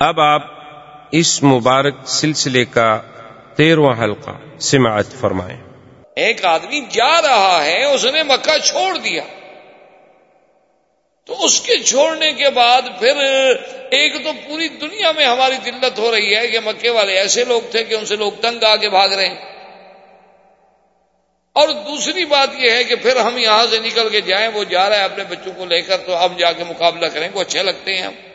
اب آپ اس مبارک سلسلے کا تیرواں حلقہ سماعت فرمائیں۔ ایک آدمی جا رہا ہے، اس نے مکہ چھوڑ دیا۔ تو اس کے چھوڑنے کے بعد پھر ایک تو پوری دنیا میں ہماری دلت ہو رہی ہے کہ مکے والے ایسے لوگ تھے کہ ان سے لوگ تنگ آ کے بھاگ رہے ہیں۔ اور دوسری بات یہ ہے کہ پھر ہم یہاں سے نکل کے جائیں، وہ جا رہا ہے اپنے بچوں کو لے کر، تو اب جا کے مقابلہ کریں، وہ اچھے لگتے ہیں ہم۔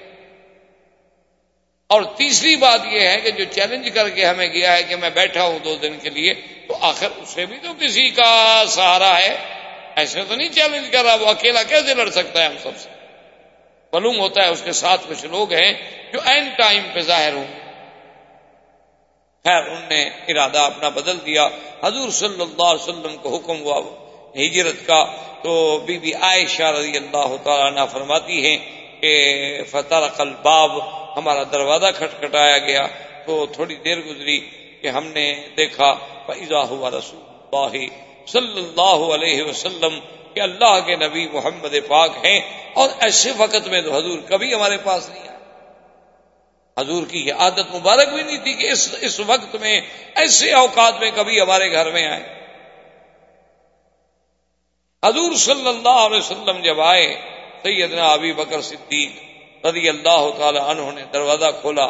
اور تیسری بات یہ ہے کہ جو چیلنج کر کے ہمیں گیا ہے کہ میں بیٹھا ہوں دو دن کے لیے، تو آخر اسے بھی تو کسی کا سہارا ہے۔ ایسے تو نہیں چیلنج کر رہا، وہ اکیلا کیسے لڑ سکتا ہے ہم سب سے؟ معلوم ہوتا ہے اس کے ساتھ کچھ لوگ ہیں جو این ٹائم پہ ظاہر ہوں۔ خیر، ان نے ارادہ اپنا بدل دیا۔ حضور صلی اللہ علیہ وسلم کو حکم ہوا ہجرت کا، تو بی بی عائشہ رضی اللہ تعالیٰ عنہ فرماتی ہیں کہ فتح الباب، ہمارا دروازہ کھٹکھٹایا گیا۔ تو تھوڑی دیر گزری کہ ہم نے دیکھا فیضا ہوا رسول اللہ صلی اللہ علیہ وسلم، کہ اللہ کے نبی محمد پاک ہیں، اور ایسے وقت میں تو حضور کبھی ہمارے پاس نہیں آئے۔ حضور کی یہ عادت مبارک بھی نہیں تھی کہ اس اس وقت میں، ایسے اوقات میں کبھی ہمارے گھر میں آئے۔ حضور صلی اللہ علیہ وسلم جب آئے سیدنا ابی بکر صدیق رضی اللہ تعالی عنہ نے دروازہ کھولا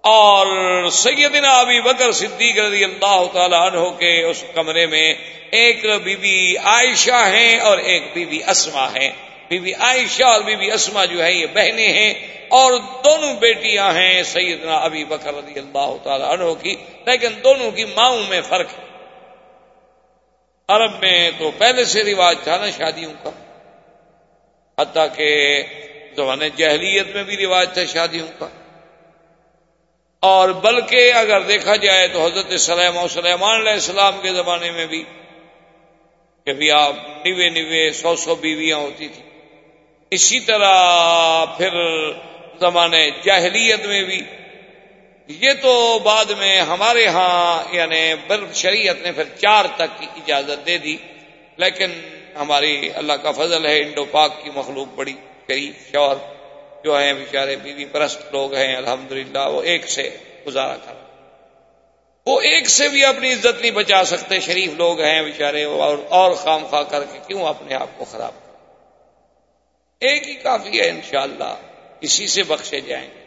اور سیدنا ابی بکر صدیق رضی اللہ تعالی عنہ کے اس کمرے میں ایک بی بی عائشہ ہیں اور ایک بی بی اسما ہیں۔ بی بی عائشہ اور بی بی اسما جو ہے یہ بہنیں ہیں اور دونوں بیٹیاں ہیں سیدنا ابی بکر رضی اللہ تعالی عنہ کی۔ لیکن دونوں کی ماؤں میں فرق ہے۔ عرب میں تو پہلے سے رواج تھا نا شادیوں کا۔ حتیٰ کہ زمانے جہلیت میں بھی رواج تھا شادیوں کا۔ اور بلکہ اگر دیکھا جائے تو حضرت سلیم و سلیمان علیہ السلام کے زمانے میں بھی کہ بھی آپ نوے نوے سو سو بیویاں ہوتی تھیں۔ اسی طرح پھر زمانے جاہلیت میں بھی یہ تو بعد میں ہمارے ہاں یعنی بل شریعت نے پھر چار تک کی اجازت دے دی، لیکن ہماری اللہ کا فضل ہے، انڈو پاک کی مخلوق بڑی شریف شور جو ہیں، بیچارے بیوی پرست لوگ ہیں، الحمدللہ، وہ ایک سے گزارا کر وہ ایک سے بھی اپنی عزت نہیں بچا سکتے، شریف لوگ ہیں بیچارے، اور اور خام خواہ کر کے کیوں اپنے آپ کو خراب کر ایک ہی کافی ہے انشاءاللہ، اسی سے بخشے جائیں۔ گے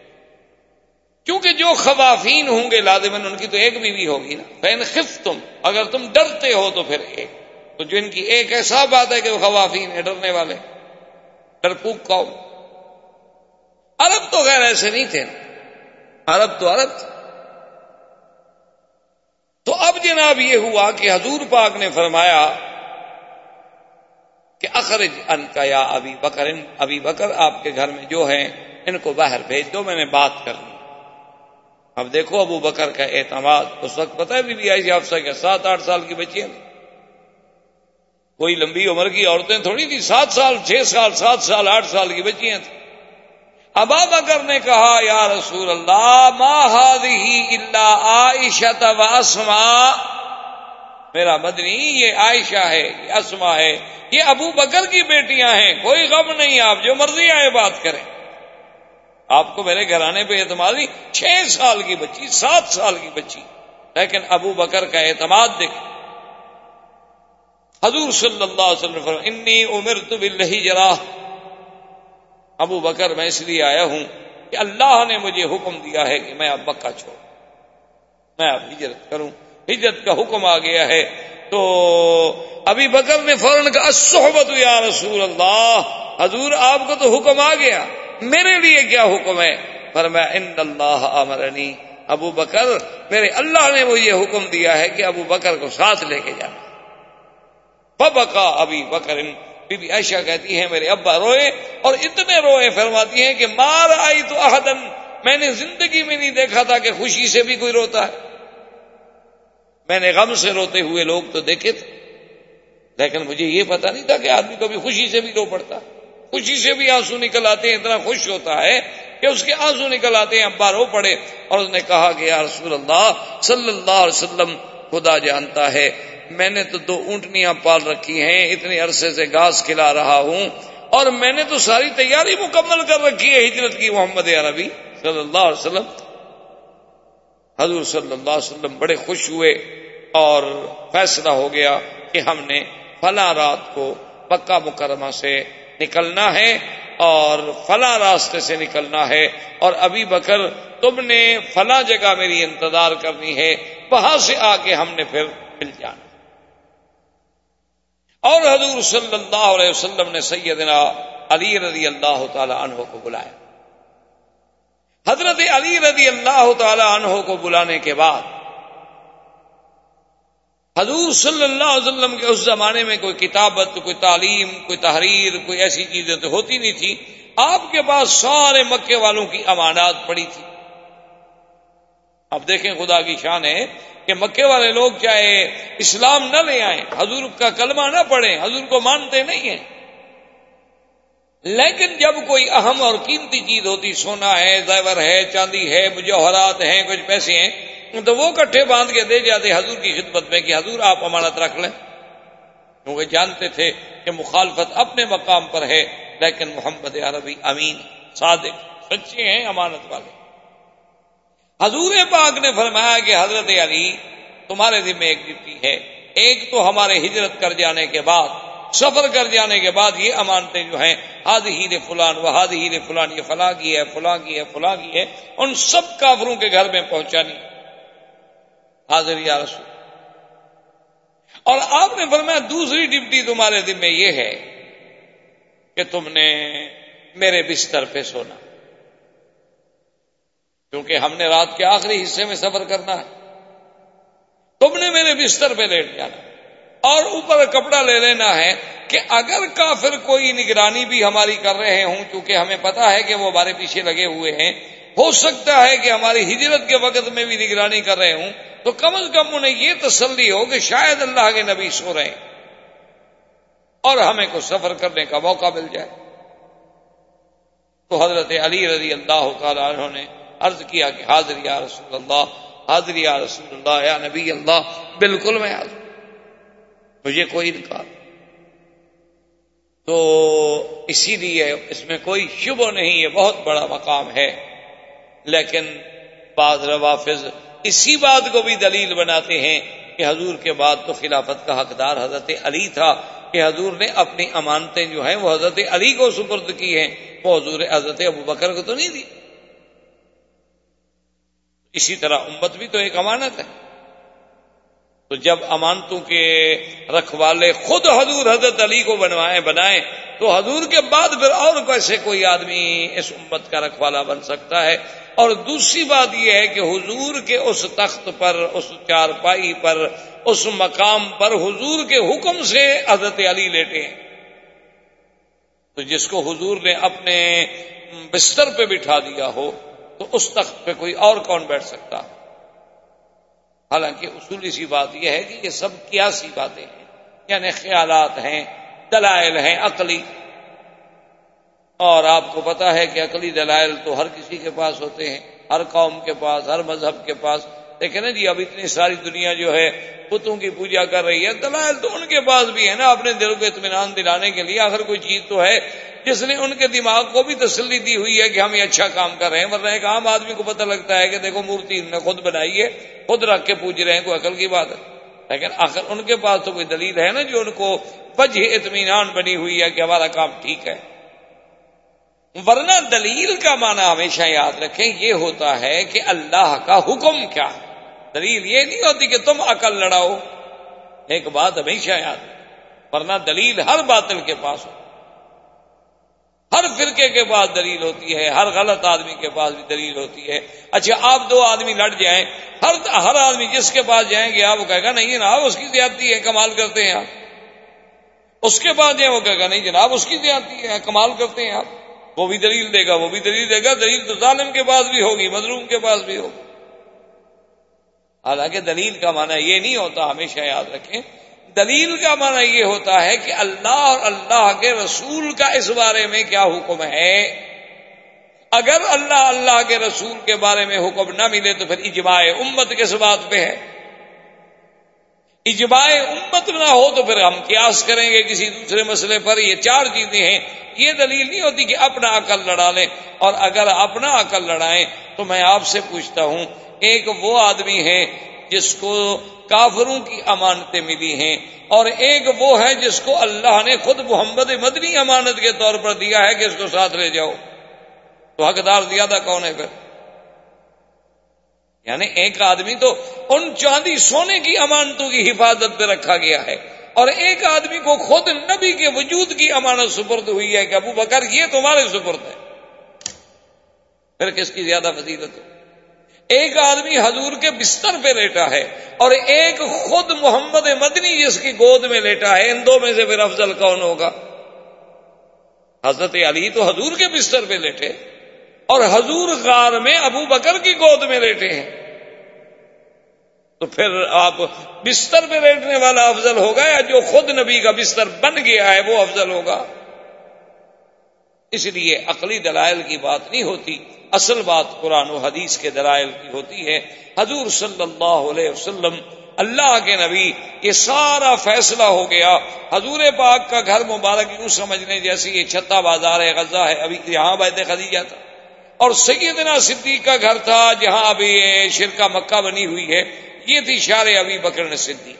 کیونکہ جو خوافین ہوں گے لازمن ان کی تو ایک بیوی ہوگی نا۔ فین خف تم اگر تم ڈرتے ہو تو پھر ایک۔ تو جن کی ایک ایسا بات ہے کہ وہ خوافین ہے ڈرنے والے۔ ڈرپوک قوم۔ عرب تو غیر ایسے نہیں تھے۔ عرب تو عرب تھے۔ تو اب جناب یہ ہوا کہ حضور پاک نے فرمایا کہ اخرج ان کا یا ابھی بکر ابھی بکر آپ کے گھر میں جو ہیں، ان کو باہر بھیج دو، میں نے بات کر لی۔ اب دیکھو ابو بکر کا اعتماد، اس وقت پتہ ہے بی بی آئی افسا کے سات آٹھ سال کی بچیاں کوئی لمبی عمر کی عورتیں تھوڑی تھی سات سال، چھ سال، سات سال، آٹھ سال کی بچیاں تھیں۔ ابا بکر نے کہا، یا رسول اللہ، ما هذه الا عائشہ و اسما میرا مدنی، یہ عائشہ ہے، یہ اسما ہے، یہ ابو بکر کی بیٹیاں ہیں، کوئی غم نہیں، آپ جو مرضی آئے بات کریں۔ آپ کو میرے گھرانے پہ اعتماد نہیں، چھ سال کی بچی، سات سال کی بچی۔ لیکن ابو بکر کا اعتماد دیکھ حضور صلی اللہ علیہ وسلم انی عمر تو بلّہ جرا ابو بکر، میں اس لیے آیا ہوں کہ اللہ نے مجھے حکم دیا ہے کہ میں اب بکا چھوڑ میں اب ہجرت کروں۔ ہجرت کا حکم آ گیا ہے۔ تو ابھی بکر نے فوراً کہا صحبت یا رسول اللہ. حضور، آپ کو تو حکم آ گیا، میرے لیے کیا حکم ہے؟ پر میں ان اللہ امرنی. ابو بکر، میرے اللہ نے مجھے حکم دیا ہے کہ ابو بکر کو ساتھ لے کے جانا۔ بکا ابھی بکر بی بی عائشہ کہتی ہیں، میرے ابا روئے اور اتنے روئے، فرماتی ہیں کہ مار آئی تو احدن۔ میں نے زندگی میں نہیں دیکھا تھا کہ خوشی سے بھی کوئی روتا ہے۔ میں نے غم سے روتے ہوئے لوگ تو دیکھے تھے۔ لیکن مجھے یہ پتا نہیں تھا کہ آدمی کبھی خوشی سے بھی رو پڑتا۔ خوشی سے بھی آنسو نکل آتے ہیں، اتنا خوش ہوتا ہے کہ اس کے آنسو نکل آتے ہیں، ابا رو پڑے اور اس نے کہا کہ یا رسول اللہ، صلی اللہ علیہ وسلم، خدا جانتا ہے میں نے تو دو اونٹنیاں پال رکھی ہیں، اتنے عرصے سے گھاس کھلا رہا ہوں، اور میں نے تو ساری تیاری مکمل کر رکھی ہے ہجرت کی محمد عربی صلی اللہ علیہ وسلم۔ حضور صلی اللہ علیہ وسلم بڑے خوش ہوئے اور فیصلہ ہو گیا کہ ہم نے فلاں رات کو پکا مکرمہ سے نکلنا ہے اور فلاں راستے سے نکلنا ہے۔ اور ابھی بکر، تم نے فلاں جگہ میری انتظار کرنی ہے، وہاں سے آ کے ہم نے پھر مل جانا۔ اور حضور صلی اللہ علیہ وسلم نے سیدنا علی رضی اللہ تعالی عنہ کو بلایا۔ حضرت علی رضی اللہ تعالی عنہ کو بلانے کے بعد حضور صلی اللہ علیہ وسلم کے اس زمانے میں کوئی کتابت، کوئی تعلیم، کوئی تحریر، کوئی ایسی چیزیں تو ہوتی نہیں تھی۔ آپ کے پاس سارے مکے والوں کی امانات پڑی تھی۔ اب دیکھیں خدا کی شان ہے۔ کہ مکے والے لوگ چاہے اسلام نہ لے آئیں، حضور کا کلمہ نہ پڑھیں، حضور کو مانتے نہیں ہیں۔ لیکن جب کوئی اہم اور قیمتی چیز ہوتی، سونا ہے، زیور ہے، چاندی ہے، مجوہرات ہیں، کچھ پیسے ہیں، تو وہ کٹھے باندھ کے دے جاتے حضور کی خدمت میں کہ حضور آپ امانت رکھ لیں۔ کیونکہ جانتے تھے کہ مخالفت اپنے مقام پر ہے، لیکن محمد عربی امین، صادق، سچے ہیں، امانت والے۔ حضور پاک نے فرمایا کہ حضرت علی تمہارے ذمہ ایک ڈپٹی ہے۔ ایک تو ہمارے ہجرت کر جانے کے بعد، سفر کر جانے کے بعد یہ امانتیں جو ہیں ہاد ہی فلان وہ ہاد ہی فلان، یہ فلاں کی ہے، فلاں کی ہے، فلاں کی ہے، ان سب کافروں کے گھر میں پہنچانی۔ حاضر یا رسول۔ اور آپ نے فرمایا، دوسری ڈپٹی تمہارے دن میں یہ ہے کہ تم نے میرے بستر پہ سونا۔ کیونکہ ہم نے رات کے آخری حصے میں سفر کرنا ہے۔ تم نے میرے بستر پہ لیٹ جانا۔ اور اوپر کپڑا لے لینا ہے کہ اگر کافر کوئی نگرانی بھی ہماری کر رہے ہوں کیونکہ ہمیں پتا ہے کہ وہ ہمارے پیچھے لگے ہوئے ہیں، ہو سکتا ہے کہ ہماری ہجرت کے وقت میں بھی نگرانی کر رہے ہوں۔ تو کم از کم انہیں یہ تسلی ہو کہ شاید اللہ کے نبی سو رہے ہیں۔ اور ہمیں کو سفر کرنے کا موقع مل جائے۔ تو حضرت علی رضی اللہ تعالیٰ عنہ نے عرض کیا کہ حاضر یا رسول اللہ، حاضر یا رسول اللہ، یا نبی اللہ، بالکل میں حاضر مجھے کوئی انکار تو اسی لیے اس میں کوئی شبہ نہیں، یہ بہت بڑا مقام ہے۔ لیکن بعض روافظ اسی بات کو بھی دلیل بناتے ہیں کہ حضور کے بعد تو خلافت کا حقدار حضرت علی تھا۔ کہ حضور نے اپنی امانتیں جو ہیں وہ حضرت علی کو سپرد کی ہیں، وہ حضور حضرت ابو بکر کو تو نہیں دی۔ اسی طرح امت بھی تو ایک امانت ہے۔ تو جب امانتوں کے رکھوالے خود حضور حضرت علی کو بنوائے بنائیں، تو حضور کے بعد پھر اور کیسے کوئی آدمی اس امت کا رکھوالا بن سکتا ہے؟ اور دوسری بات یہ ہے کہ حضور کے اس تخت پر، اس چارپائی پر، اس مقام پر حضور کے حکم سے حضرت علی لیٹے ہیں۔ تو جس کو حضور نے اپنے بستر پہ بٹھا دیا ہو تو اس تخت پہ کوئی اور کون بیٹھ سکتا؟ ہے حالانکہ اصولی سی بات یہ ہے کہ یہ سب کیا سی باتیں ہیں یعنی خیالات ہیں، دلائل ہیں، عقلی۔ اور آپ کو پتا ہے کہ عقلی دلائل تو ہر کسی کے پاس ہوتے ہیں، ہر قوم کے پاس، ہر مذہب کے پاس۔ لیکن نا جی اب اتنی ساری دنیا جو ہے، بتوں کی پوجا کر رہی ہے، دلائل تو ان کے پاس بھی ہے نا اپنے دل کو اطمینان دلانے کے لیے۔ آخر کوئی چیز تو ہے جس نے ان کے دماغ کو بھی تسلی دی ہوئی ہے کہ ہم یہ اچھا کام کر رہے ہیں، ورنہ ایک عام آدمی کو پتہ لگتا ہے کہ دیکھو مورتی نے خود بنائی ہے، خود رکھ کے پوج رہے ہیں، کوئی عقل کی بات ہے۔ لیکن آخر ان کے پاس تو کوئی دلیل ہے نا جو ان کو وجہ اطمینان بنی ہوئی ہے کہ ہمارا کام ٹھیک ہے۔ ورنہ دلیل کا معنی ہمیشہ یاد رکھیں، یہ ہوتا ہے کہ اللہ کا حکم کیا ہے۔ دلیل یہ نہیں ہوتی کہ تم عقل لڑاؤ۔ ایک بات ہمیشہ یاد ورنہ دلیل ہر باطل کے پاس ہو۔ ہر فرقے کے پاس دلیل ہوتی ہے، ہر غلط آدمی کے پاس بھی دلیل ہوتی ہے۔ اچھا آپ دو آدمی لڑ جائیں، ہر ہر آدمی جس کے پاس جائیں گے، آپ وہ کہے گا، نہیں جناب، اس کی زیادتی ہے، کمال کرتے ہیں آپ۔ اس کے پاس جائیں، وہ کہے گا، نہیں جناب، اس کی زیادتی ہے، کمال کرتے ہیں آپ۔ وہ بھی دلیل دے گا، وہ بھی دلیل دے گا۔ دلیل تو ظالم کے پاس بھی ہوگی، مظلوم کے پاس بھی ہوگی۔ حالانکہ دلیل کا معنی یہ نہیں ہوتا، ہمیشہ یاد رکھیں۔ دلیل کا معنی یہ ہوتا ہے کہ اللہ اور اللہ کے رسول کا اس بارے میں کیا حکم ہے۔ اگر اللہ اللہ کے رسول کے بارے میں حکم نہ ملے تو پھر اجماع امت کس بات پہ ہے؟ اجماع امت نہ ہو تو پھر ہم قیاس کریں گے کسی دوسرے مسئلے پر۔ یہ چار چیزیں ہیں۔ یہ دلیل نہیں ہوتی کہ اپنا عقل لڑا لیں۔ اور اگر اپنا عقل لڑائیں تو میں آپ سے پوچھتا ہوں ایک وہ آدمی ہے جس کو کافروں کی امانتیں ملی ہیں اور ایک وہ ہے جس کو اللہ نے خود محمد مدنی امانت کے طور پر دیا ہے کہ اس کو ساتھ لے جاؤ۔ تو حقدار زیادہ کون ہے پھر؟ یعنی ایک آدمی تو ان چاندی سونے کی امانتوں کی حفاظت پہ رکھا گیا ہے اور ایک آدمی کو خود نبی کے وجود کی امانت سپرد ہوئی ہے کہ ابو بکر یہ تمہارے سپرد ہے۔ پھر کس کی زیادہ فضیلت ہے؟ ایک آدمی حضور کے بستر پہ لیٹا ہے اور ایک خود محمد مدنی جس کی گود میں لیٹا ہے، ان دو میں سے پھر افضل کون ہوگا؟ حضرت علی تو حضور کے بستر پہ لیٹے اور حضور غار میں ابو بکر کی گود میں لیٹے ہیں۔ تو پھر آپ بستر پہ لیٹنے والا افضل ہوگا یا جو خود نبی کا بستر بن گیا ہے وہ افضل ہوگا؟ اس لیے عقلی دلائل کی بات نہیں ہوتی، اصل بات قرآن و حدیث کے دلائل کی ہوتی ہے۔ حضور صلی اللہ علیہ وسلم، اللہ کے نبی یہ سارا فیصلہ ہو گیا۔ حضور پاک کا گھر مبارک یوں سمجھنے جیسے یہ چھتا بازار ہے غزہ ہے۔ ابھی یہاں بیت خدیجہ تھا۔ اور سیدنا صدیق کا گھر تھا جہاں ابھی شرکا مکہ بنی ہوئی ہے۔ یہ تھی شار ابھی بکر صدیق۔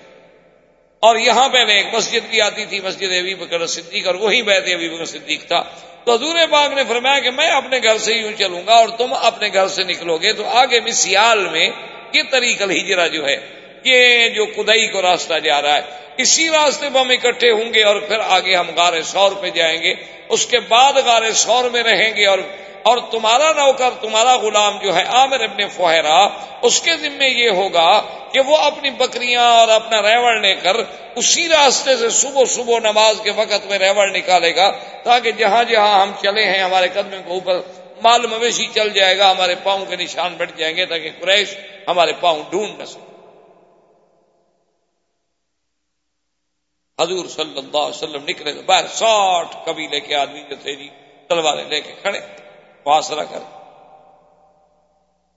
اور یہاں پہلے ایک مسجد بھی آتی تھی، مسجد ابھی بکر صدیق، اور وہی بیت ابھی بکر صدیق تھا۔ تو حضور پاک نے فرمایا کہ میں اپنے گھر سے یوں چلوں گا اور تم اپنے گھر سے نکلو گے۔ تو آگے میں سیال میں یہ طریق الحجرا جو ہے، یہ جو کدئی کو راستہ جا رہا ہے، اسی راستے میں ہم اکٹھے ہوں گے اور پھر آگے ہم غار سور پہ جائیں گے۔ اس کے بعد غار سور میں رہیں گے اور اور تمہارا نوکر، تمہارا غلام جو ہے، عامر ابن فہرا اس کے ذمے یہ ہوگا کہ وہ اپنی بکریاں اور اپنا ریوڑ لے کر اسی راستے سے صبح صبح نماز کے وقت میں ریوڑ نکالے گا تاکہ جہاں جہاں ہم چلے ہیں، ہمارے قدمے کے اوپر مال مویشی چل جائے گا، ہمارے پاؤں کے نشان بٹ جائیں گے تاکہ قریش ہمارے پاؤں ڈھونڈ نہ سکے۔ حضور صلی اللہ علیہ وسلم نکلے تو باہر ساٹھ قبیلے کے آدمی جو تھے جی تلواریں لے کے کھڑے۔ فاصلہ کر۔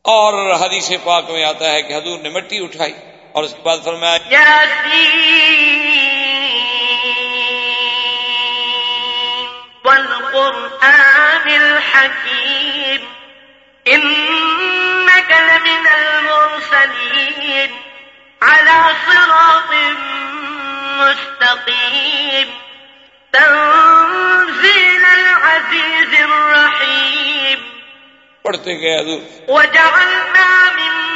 اور حدیث پاک میں آتا ہے کہ حضور نے مٹی اٹھائی اور اس کے بعد فرمایا والقرآن الحكيم إنك لمن المرسلين على صراط مستقيم تنزيل العزيز الرحيم. پڑھتے گئے حضور. وجعلنا من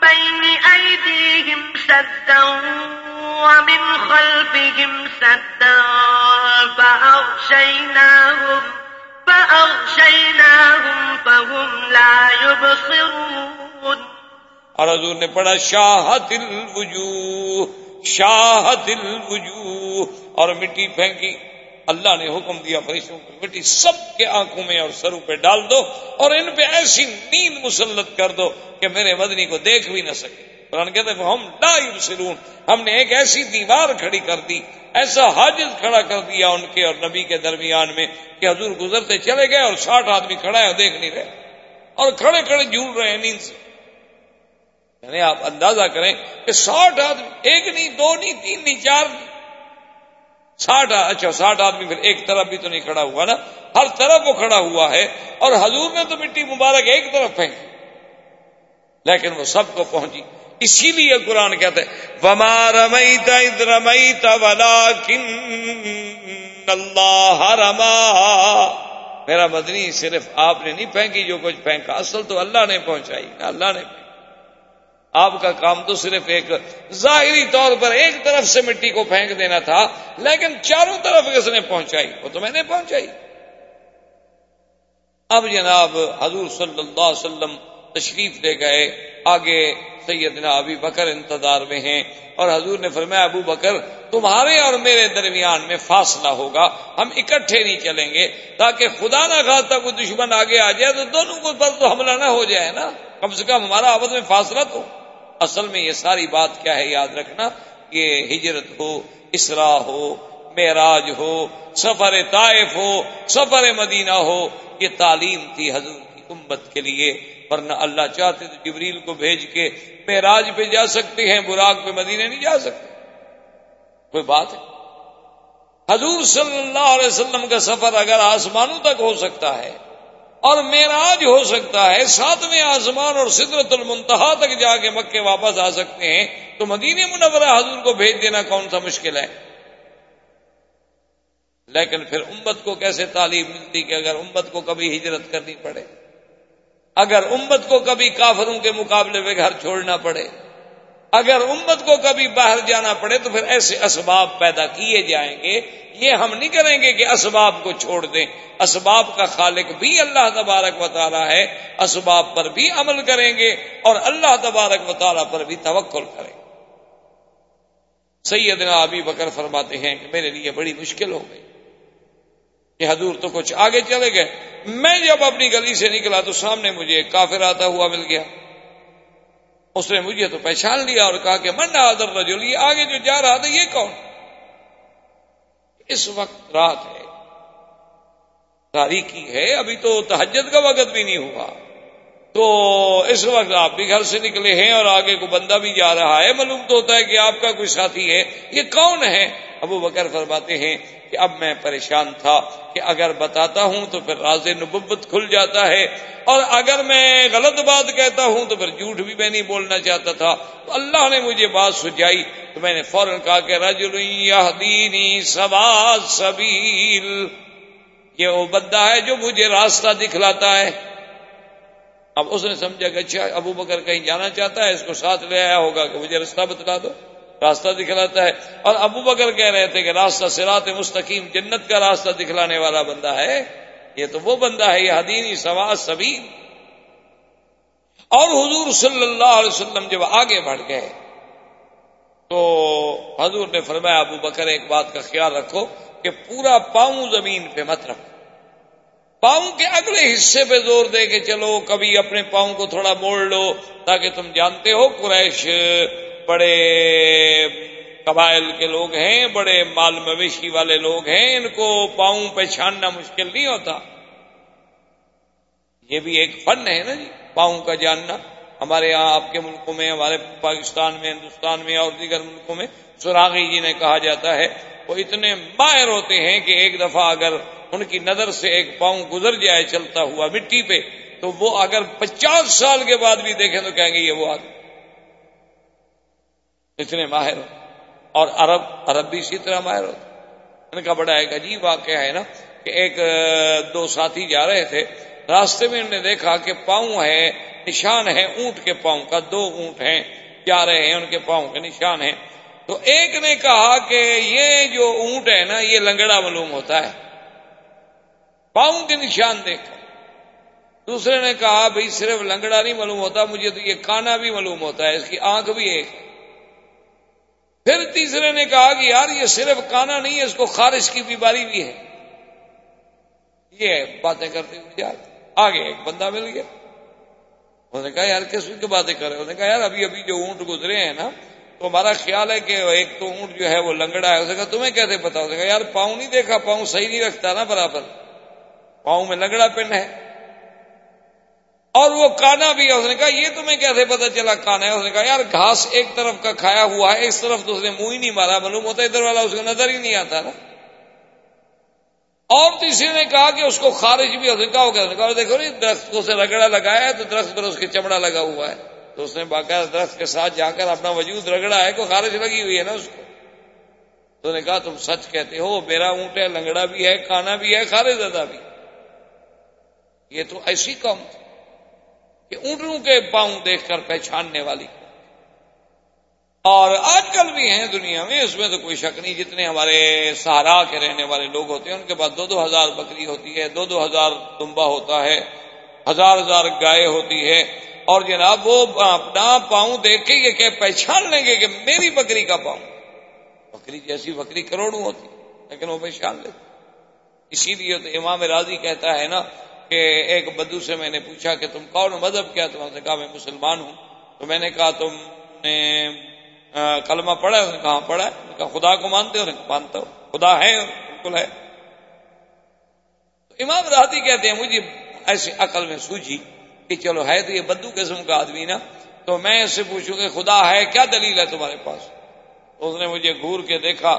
بين أيديهم سدا ومن خلفهم سدا فأغشيناهم فأغشيناهم فهم لا يبصرون. اور حضور نے پڑھا شاہت الوجوہ شاہت الوجوہ اور مٹی پھینکی۔ اللہ نے حکم دیا فرشتوں کو مٹی سب کے آنکھوں میں اور سروں پہ ڈال دو اور ان پہ ایسی نیند مسلط کر دو کہ میرے مدنی کو دیکھ بھی نہ سکے۔ قرآن کہتے ہیں ہم لا یبصرون ہم نے ایک ایسی دیوار کھڑی کر دی، ایسا حاجز کھڑا کر دیا ان کے اور نبی کے درمیان میں کہ حضور گزرتے چلے گئے اور ساٹھ آدمی کھڑا ہے اور دیکھ نہیں رہے۔ اور کھڑے کھڑے جھول رہے ہیں نیند سے۔ یعنی آپ اندازہ کریں کہ ساٹھ آدمی، ایک نہیں، دو نہیں، تین نہیں، چار نہیں۔ ساٹھ اچھا ساٹھ آدمی پھر ایک طرف بھی تو نہیں کھڑا ہوا نا؟ ہر طرف وہ کھڑا ہوا ہے اور حضور نے تو مٹی مبارک ایک طرف پھینکی۔ لیکن وہ سب کو پہنچی۔ اسی لیے قرآن کہتے وما رمیتا اذ رمیتا ولیکن اللہ رما میرا مدنی صرف آپ نے نہیں پھینکی، جو کچھ پھینکا، اصل تو اللہ نے پہنچائی۔ اللہ نے آپ کا کام تو صرف ایک ظاہری طور پر ایک طرف سے مٹی کو پھینک دینا تھا، لیکن چاروں طرف کس نے پہنچائی۔ وہ تو میں نے پہنچائی۔ اب جناب حضور صلی اللہ علیہ وسلم تشریف لے گئے۔ آگے سیدنا ابھی بکر انتظار میں ہیں اور حضور نے فرمایا، ابو بکر، تمہارے اور میرے درمیان میں فاصلہ ہوگا، ہم اکٹھے نہیں چلیں گے۔ تاکہ خدا نہ خاص کوئی دشمن آگے آ جائے تو دونوں کو پر تو حملہ نہ ہو جائے نا۔ کم سے کم ہمارا آپس میں فاصلہ تو۔ اصل میں یہ ساری بات کیا ہے یاد رکھنا؟ کہ ہجرت ہو، اسرا ہو، معراج ہو، سفر طائف ہو، سفر مدینہ ہو، یہ تعلیم تھی حضور کی امت کے لیے، ورنہ اللہ چاہتے تو جبریل کو بھیج کے معراج پہ جا سکتے ہیں براغ پہ مدینہ نہیں جا سکتے۔ کوئی بات ہے؟ حضور صلی اللہ علیہ وسلم کا سفر اگر آسمانوں تک ہو سکتا ہے اور میراج ہو سکتا ہے، ساتویں آسمان اور سدرت المنتہا تک جا کے مکے واپس آ سکتے ہیں۔ تو مدینہ منورہ حضور کو بھیج دینا کون سا مشکل ہے؟ لیکن پھر امت کو کیسے تعلیم ملتی کہ اگر امت کو کبھی ہجرت کرنی پڑے؟ اگر امت کو کبھی کافروں کے مقابلے میں گھر چھوڑنا پڑے؟ اگر امت کو کبھی باہر جانا پڑے تو پھر ایسے اسباب پیدا کیے جائیں گے۔ یہ ہم نہیں کریں گے کہ اسباب کو چھوڑ دیں۔ اسباب کا خالق بھی اللہ تبارک و تعالیٰ ہے، اسباب پر بھی عمل کریں گے اور اللہ تبارک و تعالیٰ پر بھی توکل کریں گے۔ سیدنا ابھی بکر فرماتے ہیں کہ میرے لیے بڑی مشکل ہو گئی۔ کہ حضور تو کچھ آگے چلے گئے۔ میں جب اپنی گلی سے نکلا تو سامنے مجھے ایک کافر آتا ہوا مل گیا۔ اس نے مجھے تو پہچان لیا اور کہا کہ من آدر رجل، یہ آگے جو جا رہا تھا، یہ کون؟ اس وقت رات ہے، تاریخی ہے، ابھی تو تحجد کا وقت بھی نہیں ہوا۔ تو اس وقت آپ بھی گھر سے نکلے ہیں اور آگے کو بندہ بھی جا رہا ہے، معلوم تو ہوتا ہے کہ آپ کا کوئی ساتھی ہے۔ یہ کون ہے؟ ابو بکر فرماتے ہیں کہ اب میں پریشان تھا کہ اگر بتاتا ہوں تو پھر راز نبت کھل جاتا ہے۔ اور اگر میں غلط بات کہتا ہوں تو پھر جھوٹ بھی میں نہیں بولنا چاہتا تھا۔ تو اللہ نے مجھے بات سجائی۔ تو میں نے فوراً کہا کہ رجل دینی سواز سبیل۔ یہ وہ بندہ ہے جو مجھے راستہ دکھلاتا ہے۔ اب اس نے سمجھا کہ اچھا ابو بکر کہیں جانا چاہتا ہے، اس کو ساتھ لے آیا ہوگا کہ مجھے راستہ بتلا دو۔ راستہ دکھلاتا ہے۔ اور ابو بکر کہہ رہے تھے کہ راستہ سرات مستقیم، جنت کا راستہ دکھلانے والا بندہ ہے۔ یہ تو وہ بندہ ہے، یہ حدینی سواز سبھی اور حضور صلی اللہ علیہ وسلم جب آگے بڑھ گئے، تو حضور نے فرمایا، ابو بکر ایک بات کا خیال رکھو کہ پورا پاؤں زمین پہ مت رکھو۔ پاؤں کے اگلے حصے پہ زور دے کے چلو، کبھی اپنے پاؤں کو تھوڑا موڑ لو، تاکہ تم جانتے ہو قریش بڑے قبائل کے لوگ ہیں، بڑے مال مویشی والے لوگ ہیں، ان کو پاؤں پہچاننا مشکل نہیں ہوتا۔ یہ بھی ایک فن ہے نا جی پاؤں کا جاننا۔ ہمارے یہاں آپ کے ملکوں میں، ہمارے پاکستان میں، ہندوستان میں، اور دیگر ملکوں میں سراغی جی نے کہا جاتا ہے وہ اتنے ماہر ہوتے ہیں کہ ایک دفعہ اگر ان کی نظر سے ایک پاؤں گزر جائے، چلتا ہوا مٹی پہ، تو وہ اگر پچاس سال کے بعد بھی دیکھیں تو کہیں گے یہ وہ آدمی۔ اتنے ماہر ہو اور عرب عرب بھی اسی طرح ماہر ہوتے ان کا بڑا ایک عجیب واقعہ ہے نا کہ ایک، دو ساتھی جا رہے تھے۔ راستے میں انہوں نے دیکھا کہ پاؤں ہے، نشان ہے، اونٹ کے پاؤں کا، دو اونٹ ہیں، جا رہے ہیں، ان کے پاؤں کے نشان ہیں۔ تو ایک نے کہا کہ یہ جو اونٹ ہے نا، یہ لنگڑا معلوم ہوتا ہے۔ پاؤں کے نشان دیکھ دوسرے نے کہا، بھائی، صرف لنگڑا نہیں معلوم ہوتا، مجھے تو یہ کانا بھی معلوم ہوتا ہے، اس کی آنکھ بھی ایک۔ پھر تیسرے نے کہا کہ یار، یہ صرف کانا نہیں ہے، اس کو خارش کی بیماری بھی ہے۔ یہ باتیں کرتے ہوئے یار آگے ایک بندہ مل گیا۔ انہوں نے کہا، یار، کس کی باتیں کر رہے انہوں نے کہا، یار، ابھی ابھی جو اونٹ گزرے ہیں نا تو ہمارا خیال ہے کہ ایک تو اونٹ جو ہے وہ لنگڑا ہے، اسے کہا، تمہیں کیسے پتا؟ اسے کہا، یار، پاؤں نہیں دیکھا، پاؤں صحیح نہیں رکھتا نا برابر۔ پاؤں میں لنگڑا پن ہے۔ اور وہ کانا بھی ہے اس نے کہا، یہ تمہیں کیسے پتا چلا کانا ہے؟ اس نے کہا، یار، گھاس ایک طرف کا کھایا ہوا ہے، اس طرف تو اس نے منہ ہی نہیں مارا، معلوم ہوتا ادھر والا اس کو نظر ہی نہیں آتا نا۔ اور تیسرے نے کہا کہ اس کو خارج بھی اس نے کہا کہا دیکھو نہیں درخت کو سے رگڑا لگایا ہے تو درخت پر اس کے چمڑا لگا ہوا ہے۔ تو اس نے باقاعدہ درخت کے ساتھ جا کر اپنا وجود رگڑا ہے، کوئی خارج لگی ہوئی ہے نا اس کو۔ تو نے کہا، تم سچ کہتے ہو، میرا اونٹ ہے، لنگڑا بھی ہے کانا بھی ہے خارج زدہ بھی۔ یہ تو ایسی قوم تھی کہ اونٹوں کے پاؤں دیکھ کر پہچاننے والی۔ اور آج کل بھی ہیں دنیا میں، اس میں تو کوئی شک نہیں، جتنے ہمارے سہارا کے رہنے والے لوگ ہوتے ہیں، ان کے پاس دو دو ہزار بکری ہوتی ہے، دو دو ہزار تمبا ہوتا ہے، ہزار ہزار گائے ہوتی ہے۔ اور جناب وہ اپنا پاؤں دیکھ کے یہ کہ پہچان لیں گے کہ میری بکری کا پاؤں۔ بکری جیسی بکری کروڑوں ہوتی، لیکن وہ پہچان لیتے اسی لیے تو امام راضی کہتا ہے نا کہ ایک بدو سے میں نے پوچھا کہ تم کون مذہب کیا؟ تم نے کہا میں مسلمان ہوں۔ تو میں نے کہا تم نے کلمہ پڑھا ہے؟ کہاں پڑھا ہے؟ کہا خدا کو مانتے ہو؟ مانتا ہو خدا ہے، بالکل ہے۔ امام راضی کہتے ہیں مجھے ایسی عقل میں سوجی کہ چلو ہے تو یہ بدو قسم کا آدمی نا، تو میں اس سے پوچھوں کہ خدا ہے، کیا دلیل ہے تمہارے پاس؟ اس نے مجھے گور کے دیکھا،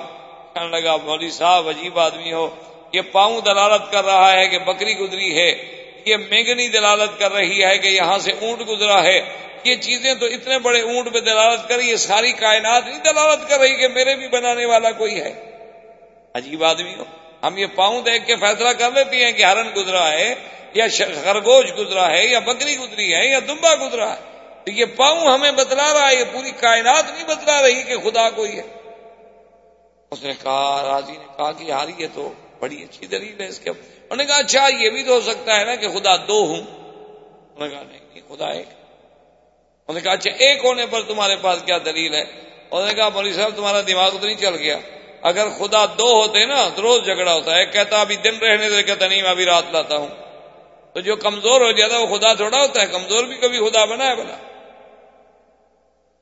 کہنے لگا مولوی صاحب، عجیب آدمی ہو، یہ پاؤں دلالت کر رہا ہے کہ بکری گزری ہے، یہ مینگنی دلالت کر رہی ہے کہ یہاں سے اونٹ گزرا ہے، یہ چیزیں تو اتنے بڑے اونٹ پہ دلالت کر یہ ساری کائنات نہیں دلالت کر رہی کہ میرے بھی بنانے والا کوئی ہے۔ عجیب آدمی ہو۔ ہم یہ پاؤں دیکھ کے فیصلہ کر لیتے ہیں کہ ہرن گزرا ہے یا خرگوش گزرا ہے، یا بکری گزری ہے، یا دمبا گزرا ہے، تو یہ پاؤں ہمیں بتلا رہا ہے، یہ پوری کائنات نہیں بتلا رہی کہ خدا کوئی ہے۔ اس نے کہا، راضی نے کہا کہ یار یہ تو بڑی اچھی دلیل ہے اس کے انہوں نے کہا اچھا یہ بھی تو ہو سکتا ہے نا کہ خدا دو ہوں۔ انہوں نے کہا، نہیں خدا ایک انہوں نے کہا اچھا ایک ہونے پر تمہارے پاس کیا دلیل ہے؟ انہوں نے کہا، مولوی صاحب، تمہارا دماغ تو نہیں چل گیا۔ اگر خدا دو ہوتے نا، تو روز جھگڑا ہوتا ہے۔ کہتا، ابھی دن رہنے سے کہتا، نہیں، میں ابھی رات لاتا ہوں۔ تو جو کمزور ہو جاتا ہے وہ خدا تھوڑا ہوتا ہے، کمزور بھی کبھی خدا بنا ہے بنا۔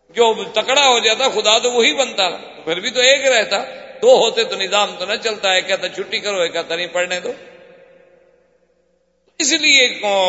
جو تکڑا ہو جاتا خدا تو وہی بنتا۔ پھر بھی تو ایک رہتا۔ دو ہوتے تو نظام تو نہ چلتا ہے، کہتا چھٹی کرو، کہتا نہیں پڑھنے دو۔ اس لیے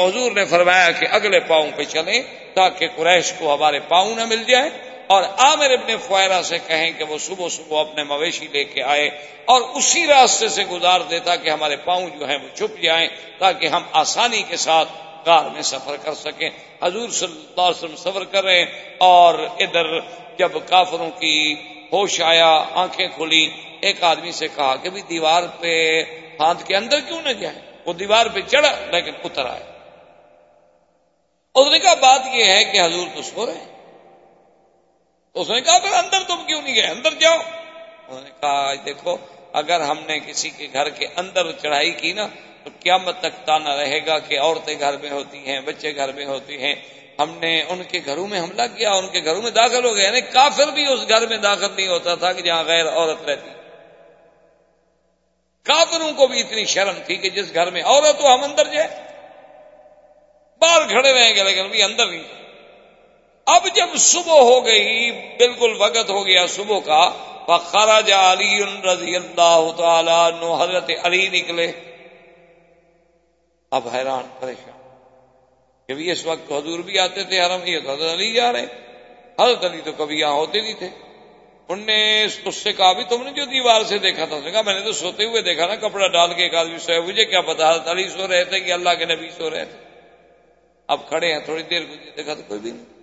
حضور نے فرمایا کہ اگلے پاؤں پہ چلیں تاکہ قریش کو ہمارے پاؤں نہ مل جائے اور عامر ابن فوائرہ سے کہیں کہ وہ صبح صبح اپنے مویشی لے کے آئے اور اسی راستے سے گزار دیتا کہ ہمارے پاؤں جو ہیں وہ چھپ جائیں تاکہ ہم آسانی کے ساتھ کار میں سفر کر سکیں۔ حضور صلی اللہ علیہ وسلم سفر کر رہے اور ادھر جب کافروں کی ہوش آیا، آنکھیں کھلی، ایک آدمی سے کہا کہ بھی دیوار پہ ہاتھ کے اندر کیوں نہ جائے وہ دیوار پہ چڑھا لیکن اتر آئے۔ اس نے کہا، بات یہ ہے کہ حضور تو سو رہے ہیں۔ اس نے کہا پھر اندر تم کیوں نہیں گئے؟ اندر جاؤ. انہوں نے کہا، آج دیکھو، اگر ہم نے کسی کے گھر کے اندر چڑھائی کی نا، تو قیامت تک تانا رہے گا کہ عورتیں گھر میں ہوتی ہیں، بچے گھر میں ہوتی ہیں۔ ہم نے ان کے گھروں میں حملہ کیا، ان کے گھروں میں داخل ہو گئے۔ یعنی کافر بھی اس گھر میں داخل نہیں ہوتا تھا کہ جہاں غیر عورت رہتی۔ کافروں کو بھی اتنی شرم تھی کہ جس گھر میں عورت ہو، ہم اندر جائے باہر کھڑے رہیں گے لیکن بھی اندر نہیں۔ اب جب صبح ہو گئی، بالکل وقت ہو گیا صبح کا خراج علی رضی اللہ تعالی نو حضرت علی نکلے۔ اب حیران، پریشان۔ کہ اس وقت حضور بھی آتے تھے، حرم یہ حضرت علی جا رہے۔ حضرت علی تو کبھی یہاں ہوتے نہیں تھے۔ ان نے اس سے کہا بھی تم نے جو دیوار سے دیکھا تھا کہا، میں نے تو سوتے ہوئے دیکھا نا، کپڑا ڈال کے ایک آدمی سوئے مجھے کیا پتا، حضرت علی سو رہے تھے کہ اللہ کے نبی سو رہے تھے۔ اب کھڑے ہیں، تھوڑی دیر دیکھا تو کوئی بھی نہیں۔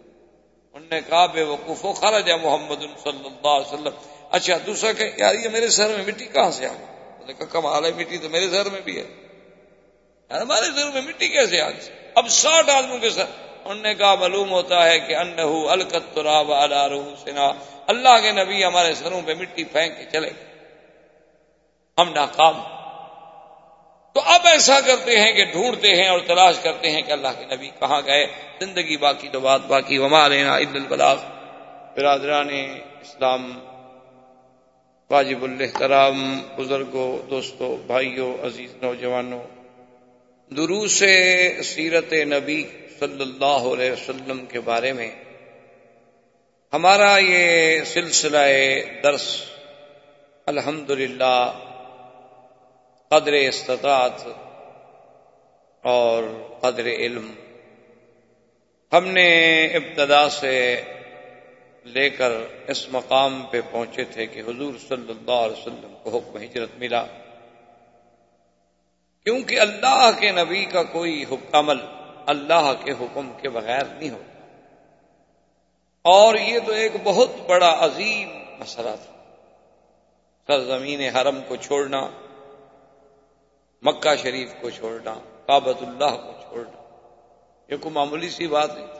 انہوں نے کہا بے وقوف و خرج ہے محمد صلی اللہ علیہ وسلم۔ اچھا دوسرا کہ، یار یہ میرے سر میں مٹی کہاں سے آ گئی؟ کہا کمال ہے، مٹی تو میرے سر میں بھی ہے۔ یار ہمارے سر میں مٹی کیسے آ گئی؟ اب ساٹھ آدمیوں کے سر۔ انہوں نے کہا معلوم ہوتا ہے کہ انہو الکت تراب علی رؤوسنا اللہ کے نبی ہمارے سروں پہ مٹی پھینک کے چلے ہم ناکام۔ تو اب ایسا کرتے ہیں کہ ڈھونڈتے ہیں اور تلاش کرتے ہیں کہ اللہ کے نبی کہاں گئے، زندگی باقی تو بات باقی، وما لینا عید البلاغ۔ برادران اسلام، واجب الحترام بزرگوں، دوستوں، بھائیوں، عزیز نوجوانوں، دروس سیرت نبی صلی اللہ علیہ وسلم کے بارے میں ہمارا یہ سلسلہ درس الحمد للہ قدر استطاعت اور قدر علم ہم نے ابتدا سے لے کر اس مقام پہ پہنچے تھے کہ حضور صلی اللہ علیہ وسلم کو حکم ہجرت ملا۔ کیونکہ اللہ کے نبی کا کوئی عمل اللہ کے حکم کے بغیر نہیں ہوتا۔ اور یہ تو ایک بہت بڑا عظیم مسئلہ تھا۔ سرزمین حرم کو چھوڑنا مکہ شریف کو چھوڑنا کابت اللہ کو چھوڑنا یہ کوئی معمولی سی بات نہیں تھی۔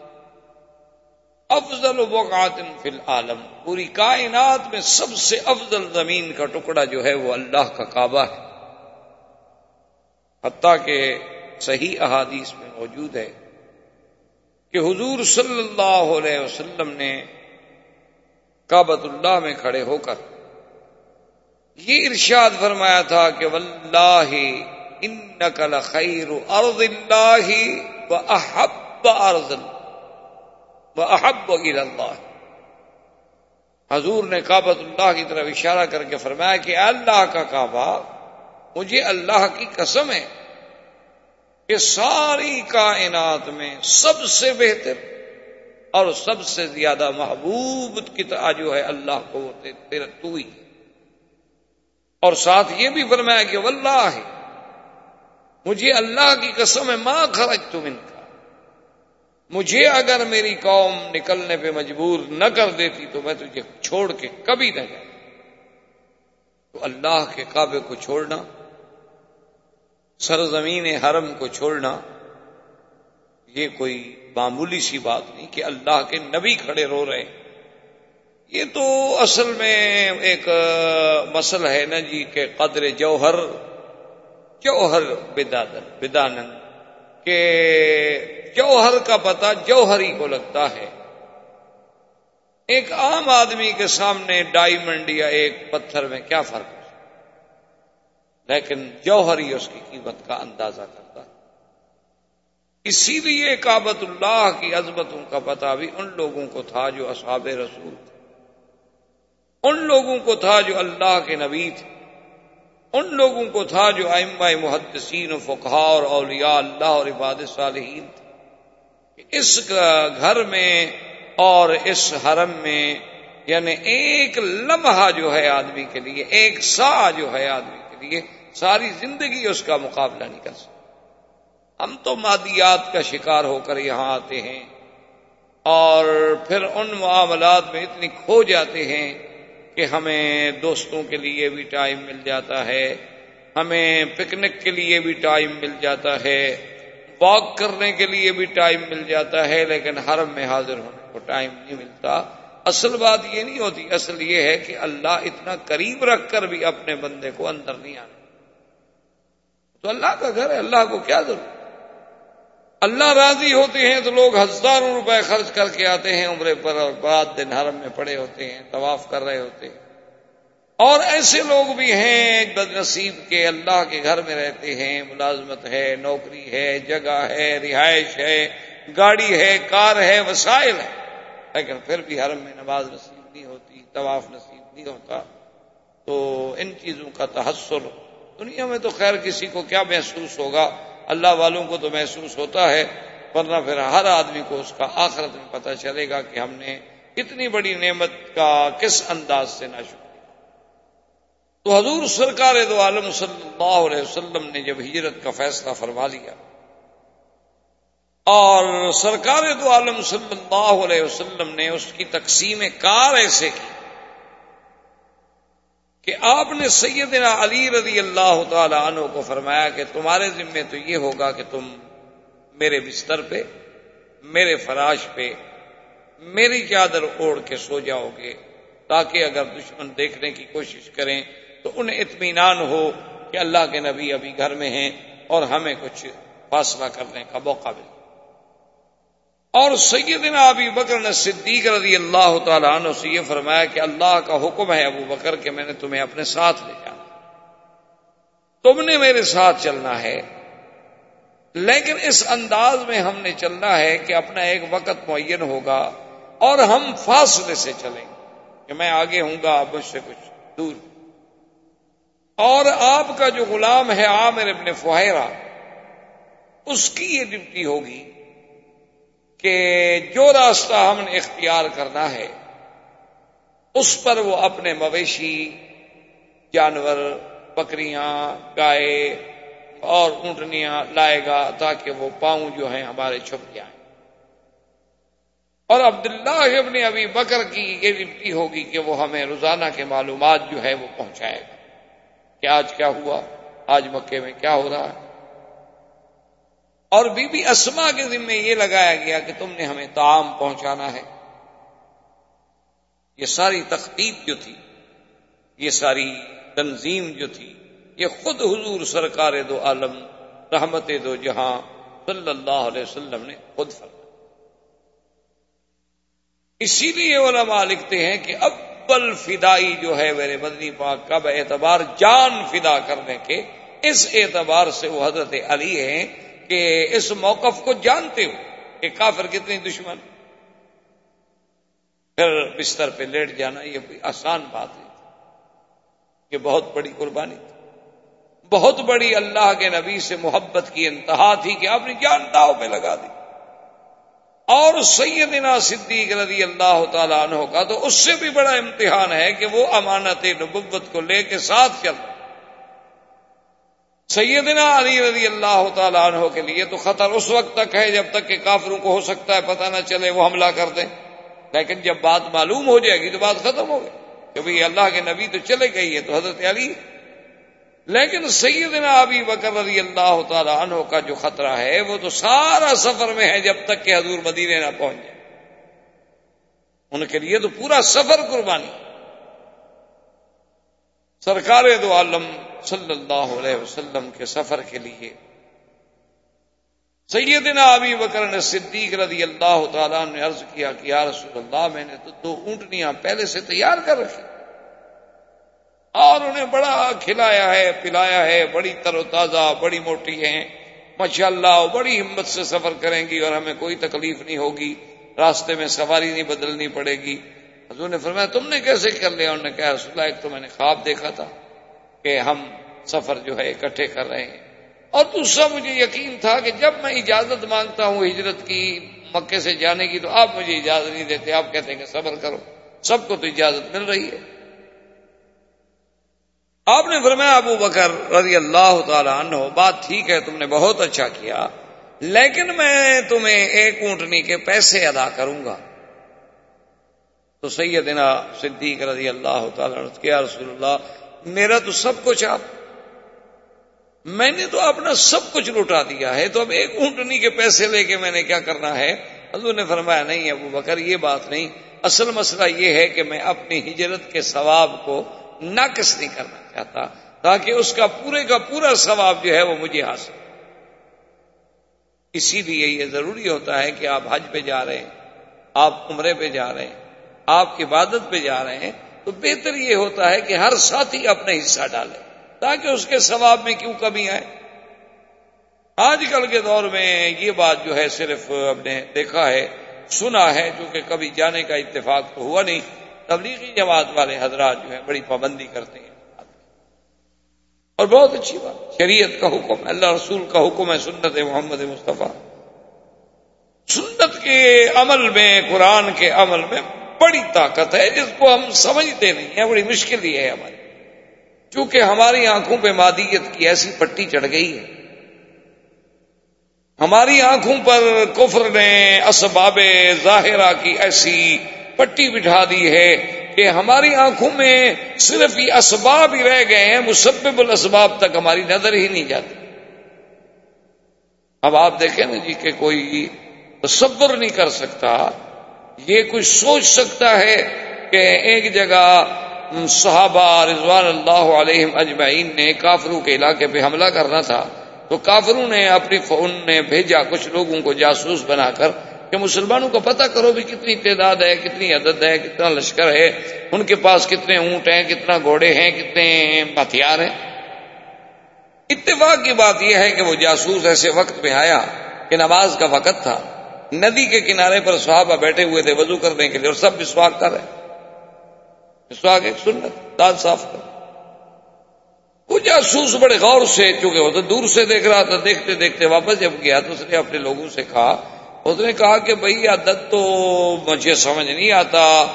افضل وقات فی العالم، پوری کائنات میں سب سے افضل زمین کا ٹکڑا جو ہے وہ اللہ کا کعبہ ہے۔ حتیٰ کہ صحیح احادیث میں موجود ہے کہ حضور صلی اللہ علیہ وسلم نے کابت اللہ میں کھڑے ہو کر یہ ارشاد فرمایا تھا کہ واللہ انکل خیر ارض اللہ و احب ارض و احب اللہ۔ حضور نے کعبۃ اللہ کی طرف اشارہ کر کے فرمایا کہ اللہ کا کعبہ، مجھے اللہ کی قسم ہے کہ ساری کائنات میں سب سے بہتر اور سب سے زیادہ محبوب کتا جو ہے اللہ کو وہ تو ہی۔ اور ساتھ یہ بھی فرمایا کہ واللہ ہے مجھے اللہ کی قسم ہے ماں خرچ تم ان کا مجھے اگر میری قوم نکلنے پہ مجبور نہ کر دیتی تو میں تجھے چھوڑ کے کبھی نہ جائے تو اللہ کے کعبے کو چھوڑنا، سرزمین حرم کو چھوڑنا، یہ کوئی معمولی سی بات نہیں کہ اللہ کے نبی کھڑے رو رہے ہیں۔ یہ تو اصل میں ایک مسل ہے نا جی کہ قدر جوہر جوہر بدادن بدانند کہ جوہر کا پتہ جوہری کو لگتا ہے۔ ایک عام آدمی کے سامنے ڈائمنڈ یا ایک پتھر میں کیا فرق ہے؟ لیکن جوہری اس کی قیمت کا اندازہ کرتا ہے۔ اسی لیے کابت اللہ کی عظمتوں کا پتہ بھی ان لوگوں کو تھا جو اصحاب رسول تھے۔ ان لوگوں کو تھا جو اللہ کے نبی تھے۔ ان لوگوں کو تھا جو ائمہ محدثین و فقہ اور اولیاء اللہ اور عباد صالحین تھے۔ اس گھر میں اور اس حرم میں یعنی ایک لمحہ جو ہے آدمی کے لیے، ایک سا جو ہے آدمی کے لیے ساری زندگی اس کا مقابلہ نہیں کر سکتے ہم تو مادیات کا شکار ہو کر یہاں آتے ہیں اور پھر ان معاملات میں اتنی کھو جاتے ہیں کہ ہمیں دوستوں کے لیے بھی ٹائم مل جاتا ہے، ہمیں پکنک کے لیے بھی ٹائم مل جاتا ہے، واک کرنے کے لیے بھی ٹائم مل جاتا ہے، لیکن حرم میں حاضر ہونے کو ٹائم نہیں ملتا۔ اصل بات یہ نہیں ہوتی، اصل یہ ہے کہ اللہ اتنا قریب رکھ کر بھی اپنے بندے کو اندر نہیں آنے تو اللہ کا گھر ہے، اللہ کو کیا ضرورت؟ اللہ راضی ہوتے ہیں تو لوگ ہزاروں روپے خرچ کر کے آتے ہیں عمرے پر اور بات دن حرم میں پڑے ہوتے ہیں، طواف کر رہے ہوتے ہیں۔ اور ایسے لوگ بھی ہیں بد نصیب کے اللہ کے گھر میں رہتے ہیں، ملازمت ہے، نوکری ہے، جگہ ہے، رہائش ہے، گاڑی ہے، کار ہے، وسائل ہے لیکن پھر بھی حرم میں نماز نصیب نہیں ہوتی، طواف نصیب نہیں ہوتا۔ تو ان چیزوں کا تحسر، دنیا میں تو خیر کسی کو کیا محسوس ہوگا؟ اللہ والوں کو تو محسوس ہوتا ہے، ورنہ پھر ہر آدمی کو اس کا آخرت میں پتہ چلے گا کہ ہم نے اتنی بڑی نعمت کا کس انداز سے نہ شکر تو حضور سرکار دو عالم صلی اللہ علیہ وسلم نے جب ہجرت کا فیصلہ فرما لیا اور سرکار دو عالم صلی اللہ علیہ وسلم نے اس کی تقسیم کار ایسے کی۔ کہ آپ نے سیدنا علی رضی اللہ تعالی عنہ کو فرمایا کہ تمہارے ذمے تو یہ ہوگا کہ تم میرے بستر پہ، میرے فراش پہ، میری چادر اوڑھ کے سو جاؤ گے، تاکہ اگر دشمن دیکھنے کی کوشش کریں تو انہیں اطمینان ہو کہ اللہ کے نبی ابھی گھر میں ہیں اور ہمیں کچھ فاصلہ کرنے کا موقع ملے۔ اور سیدنا ابی بکر نے صدیق رضی اللہ تعالیٰ عنہ سے یہ فرمایا کہ اللہ کا حکم ہے ابو بکر کہ میں نے تمہیں اپنے ساتھ لے جانا تم نے میرے ساتھ چلنا ہے، لیکن اس انداز میں ہم نے چلنا ہے کہ اپنا ایک وقت معین ہوگا اور ہم فاصلے سے چلیں گے کہ میں آگے ہوں گا مجھ سے کچھ دور۔ اور آپ کا جو غلام ہے عامر ابن فہرا اس کی یہ ڈپٹی ہوگی کہ جو راستہ ہم نے اختیار کرنا ہے، اس پر وہ اپنے مویشی، جانور، بکریاں، گائے اور اونٹنیاں لائے گا تاکہ وہ پاؤں جو ہیں ہمارے چھپ جائیں۔ اور عبداللہ ابن ابھی بکر کی یہ ڈپٹی ہوگی کہ وہ ہمیں روزانہ کے معلومات جو ہے وہ پہنچائے گا کہ آج کیا ہوا، آج مکے میں کیا ہو رہا ہے۔ اور بی بی اسما کے ذمے یہ لگایا گیا کہ تم نے ہمیں تعام پہنچانا ہے۔ یہ ساری تختیب جو تھی، یہ ساری تنظیم جو تھی، یہ خود حضور سرکار دو عالم، رحمت دو جہاں صلی اللہ علیہ وسلم نے خود فرمایا۔ اسی لیے علماء لکھتے ہیں کہ ابل فدائی جو ہے میرے مدنی پاک کا اعتبار جان فدا کرنے کے، اس اعتبار سے وہ حضرت علی ہیں کہ اس موقف کو جانتے ہو کہ کافر کتنی دشمن پھر بستر پہ لیٹ جانا یہ کوئی آسان بات نہیں یہ بہت بڑی قربانی تھی۔ بہت بڑی اللہ کے نبی سے محبت کی انتہا تھی کہ آپ نے جان داؤ پہ لگا دی۔ اور سیدنا صدیق رضی اللہ تعالیٰ عنہ کا تو اس سے بھی بڑا امتحان ہے کہ وہ امانت نبوت کو لے کے ساتھ چل رہا سیدنا علی رضی اللہ تعالیٰ عنہ کے لیے تو خطر اس وقت تک ہے جب تک کہ کافروں کو ہو سکتا ہے پتہ نہ چلے وہ حملہ کر دیں۔ لیکن جب بات معلوم ہو جائے گی تو بات ختم ہو گئی۔ کہ بھائی اللہ کے نبی تو چلے گئی ہے تو حضرت علی۔ لیکن سیدنا ابی بکر رضی اللہ تعالی عنہ کا جو خطرہ ہے، وہ تو سارا سفر میں ہے جب تک کہ حضور مدینے نہ پہنچ جائے۔ ان کے لیے تو پورا سفر قربانی۔ سرکار دو عالم صلی اللہ علیہ وسلم کے سفر کے لیے۔ سیدنا ابی بکر نے صدیق رضی اللہ تعالیٰ نے عرض کیا کہ یا رسول اللہ، میں نے تو دو اونٹنیاں پہلے سے تیار کر رکھی۔ اور انہیں بڑا کھلایا ہے، پلایا ہے، بڑی تر و تازہ، بڑی موٹی ہیں۔ ماشاء اللہ بڑی ہمت سے سفر کریں گی اور ہمیں کوئی تکلیف نہیں ہوگی۔ راستے میں سواری نہیں بدلنی پڑے گی۔ حضور نے فرمایا، تم نے کیسے کر لیا؟ انہوں نے کہا، رسول اللہ، ایک تو میں نے خواب دیکھا تھا۔ کہ ہم سفر جو ہے اکٹھے کر رہے ہیں۔ اور دوسرا مجھے یقین تھا کہ جب میں اجازت مانگتا ہوں ہجرت کی مکے سے جانے کی تو آپ مجھے اجازت نہیں دیتے، آپ کہتے ہیں کہ صبر کرو، سب کو تو اجازت مل رہی ہے۔ آپ نے فرمایا، ابو بکر رضی اللہ تعالی عنہ، بات ٹھیک ہے، تم نے بہت اچھا کیا، لیکن میں تمہیں ایک اونٹنی کے پیسے ادا کروں گا۔ تو سیدنا صدیق رضی اللہ تعالی کیا رسول اللہ میرا تو سب کچھ آپ میں نے تو اپنا سب کچھ لوٹا دیا ہے، تو اب ایک اونٹنی کے پیسے لے کے میں نے کیا کرنا ہے؟ حضور نے فرمایا، نہیں ابو بکر، یہ بات نہیں۔ اصل مسئلہ یہ ہے کہ میں اپنی ہجرت کے ثواب کو ناقص نہیں کرنا چاہتا، تاکہ اس کا پورے کا پورا ثواب جو ہے وہ مجھے حاصل اسی لیے یہ ضروری ہوتا ہے کہ آپ حج پہ جا رہے ہیں، آپ عمرے پہ جا رہے ہیں، آپ عبادت پہ جا رہے ہیں۔ تو بہتر یہ ہوتا ہے کہ ہر ساتھی اپنا حصہ ڈالے تاکہ اس کے ثواب میں کیوں کمی آئے۔ آج کل کے دور میں یہ بات جو ہے صرف ہم نے دیکھا ہے، سنا ہے، جو کہ کبھی جانے کا اتفاق تو ہوا نہیں۔ تبلیغی جماعت والے حضرات جو ہیں بڑی پابندی کرتے ہیں۔ اور بہت اچھی بات، شریعت کا حکم ہے اللہ رسول کا حکم ہے سنت محمد مصطفیٰ۔ سنت کے عمل میں، قرآن کے عمل میں بڑی طاقت ہے، جس کو ہم سمجھتے نہیں ہیں، بڑی مشکل ہی ہے ہماری۔ چونکہ ہماری آنکھوں پہ مادیت کی ایسی پٹی چڑھ گئی ہے۔ ہماری آنکھوں پر کفر نے اسباب ظاہرہ کی ایسی پٹی بٹھا دی ہے کہ ہماری آنکھوں میں صرف یہ اسباب ہی رہ گئے ہیں، مسبب الاسباب تک ہماری نظر ہی نہیں جاتی۔ اب آپ دیکھیں نا جی کہ کوئی تصور نہیں کر سکتا یہ کوئی سوچ سکتا ہے کہ ایک جگہ صحابہ رضوان اللہ علیہ اجمعین نے کافروں کے علاقے پہ حملہ کرنا تھا تو کافروں نے اپنی فون نے بھیجا کچھ لوگوں کو جاسوس بنا کر کہ مسلمانوں کو پتہ کرو بھی کتنی تعداد ہے، کتنی عدد ہے، کتنا لشکر ہے، ان کے پاس کتنے اونٹ ہیں، کتنا گھوڑے ہیں، کتنے ہتھیار ہیں۔ اتفاق کی بات یہ ہے کہ وہ جاسوس ایسے وقت میں آیا کہ نماز کا وقت تھا۔ ندی کے کنارے پر صحابہ بیٹھے ہوئے تھے، وضو کرنے کے لیے اور سب وشواس کر رہے مسواک ایک سنت دانت صاف کر وہ جاسوس بڑے غور سے، چونکہ وہ تو دور سے دیکھ رہا تھا، دیکھتے دیکھتے واپس جب گیا تو اس نے اپنے لوگوں سے کہا، اس نے کہا کہ بھائی عدد تو مجھے سمجھ نہیں آتا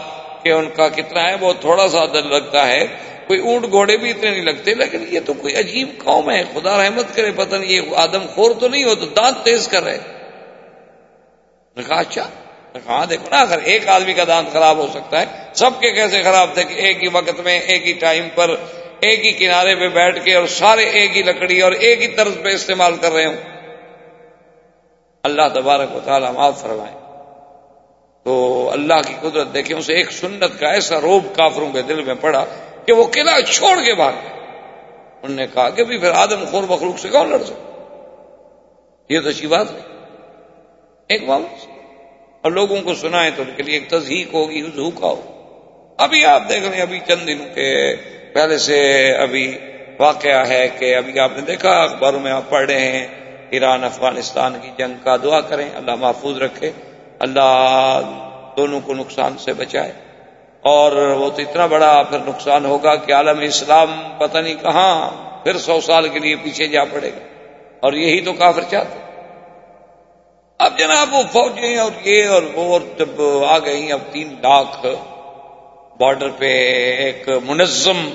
کہ ان کا کتنا ہے بہت تھوڑا سا عدد لگتا ہے۔ کوئی اونٹ گھوڑے بھی اتنے نہیں لگتے، لیکن یہ تو کوئی عجیب قوم ہے، خدا رحمت کرے، پتہ نہیں یہ آدم خور تو نہیں ہو تو دانت تیز کر رہے۔ اچھا ہاں دیکھو نا، اگر ایک آدمی کا دانت خراب ہو سکتا ہے، سب کے کیسے خراب تھے کہ ایک ہی وقت میں، ایک ہی ٹائم پر، ایک ہی کنارے پہ بیٹھ کے اور سارے ایک ہی لکڑی اور ایک ہی طرز پہ استعمال کر رہے ہوں۔ اللہ تبارک و تعالیٰ معاف فرمائے۔ تو اللہ کی قدرت دیکھیں، اسے ایک سنت کا ایسا روب کافروں کے دل میں پڑا کہ وہ قلعہ چھوڑ کے بھاگ انہوں نے کہا کہ پھر آدم خور مخلوق سے کون لڑ سکتا یہ تو اچھی بات نہیں۔ ایک معاملہ اور لوگوں کو سنائے تو ان کے لیے ایک تصدیق ہوگی کا ہو ابھی آپ دیکھ رہے ہیں، ابھی چند دنوں کے پہلے سے ابھی واقعہ ہے کہ ابھی آپ نے دیکھا، اخباروں میں آپ پڑھ رہے ہیں، ایران، افغانستان کی جنگ کا دعا کریں، اللہ محفوظ رکھے، اللہ دونوں کو نقصان سے بچائے۔ اور وہ تو اتنا بڑا پھر نقصان ہوگا کہ عالم اسلام پتہ نہیں کہاں پھر سو سال کے لیے پیچھے جا پڑے گا۔ اور یہی تو کافر چاہتے اب جناب وہ فوجیں اور یہ اور وہ اور جب آ گئی اب تین لاکھ بارڈر پہ ایک منظم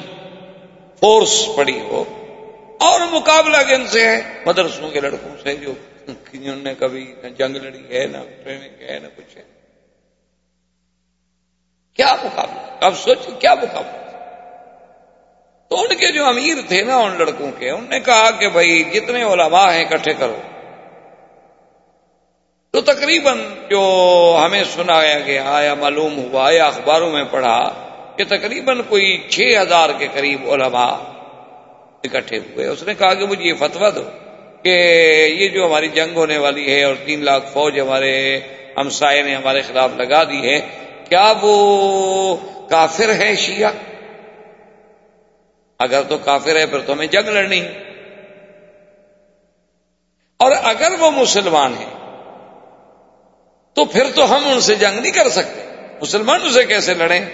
فورس پڑی ہو۔ اور مقابلہ کن سے ہے؟ مدرسوں کے لڑکوں سے جو انہوں نے کبھی نہ جنگ لڑی ہے، نہ ٹریننگ ہے، نہ کچھ ہے۔ کیا مقابلہ؟ اب سوچ کیا مقابلہ؟ تو ان کے جو امیر تھے نا، ان لڑکوں کے، انہوں نے کہا کہ بھائی جتنے علماء ہیں، اکٹھے کرو۔ تو تقریباً جو ہمیں سنایا گیا یا معلوم ہوا یا اخباروں میں پڑھا کہ تقریباً کوئی چھ ہزار کے قریب علماء اکٹھے ہوئے۔ اس نے کہا کہ مجھے یہ فتوا دو کہ یہ جو ہماری جنگ ہونے والی ہے اور تین لاکھ فوج ہمارے ہمسائے نے ہمارے خلاف لگا دی ہے، کیا وہ کافر ہے شیعہ؟ اگر تو کافر ہے پھر تو ہمیں جنگ لڑنی اور اگر وہ مسلمان ہیں تو پھر تو ہم ان سے جنگ نہیں کر سکتے۔ مسلمان اسے کیسے لڑیں؟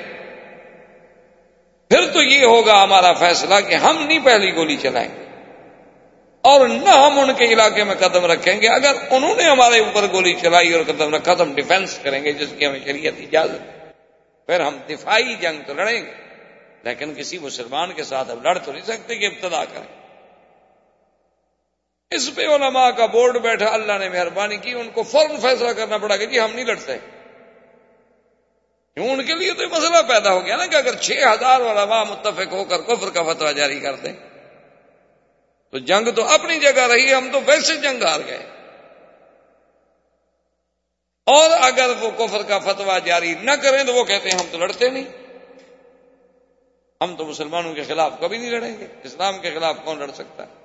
پھر تو یہ ہوگا ہمارا فیصلہ کہ ہم نہیں پہلی گولی چلائیں گے۔ اور نہ ہم ان کے علاقے میں قدم رکھیں گے۔ اگر انہوں نے ہمارے اوپر گولی چلائی اور قدم رکھا تو ہم ڈیفینس کریں گے، جس کی ہمیں شریعت اجازت پھر ہم دفاعی جنگ تو لڑیں گے، لیکن کسی مسلمان کے ساتھ ہم لڑ تو نہیں سکتے کہ ابتدا کریں۔ اس پہ علماء کا بورڈ بیٹھا، اللہ نے مہربانی کی، ان کو فوراً فیصلہ کرنا پڑا کہ جی ہم نہیں لڑتے۔ کیوں؟ ان کے لیے تو مسئلہ پیدا ہو گیا نا کہ اگر چھ ہزار علماء متفق ہو کر کفر کا فتوا جاری کر دیں۔ تو جنگ تو اپنی جگہ رہی، ہم تو ویسے جنگ ہار گئے۔ اور اگر وہ کفر کا فتوا جاری نہ کریں تو وہ کہتے ہیں ہم تو لڑتے نہیں۔ ہم تو مسلمانوں کے خلاف کبھی نہیں لڑیں گے۔ اسلام کے خلاف کون لڑ سکتا ہے؟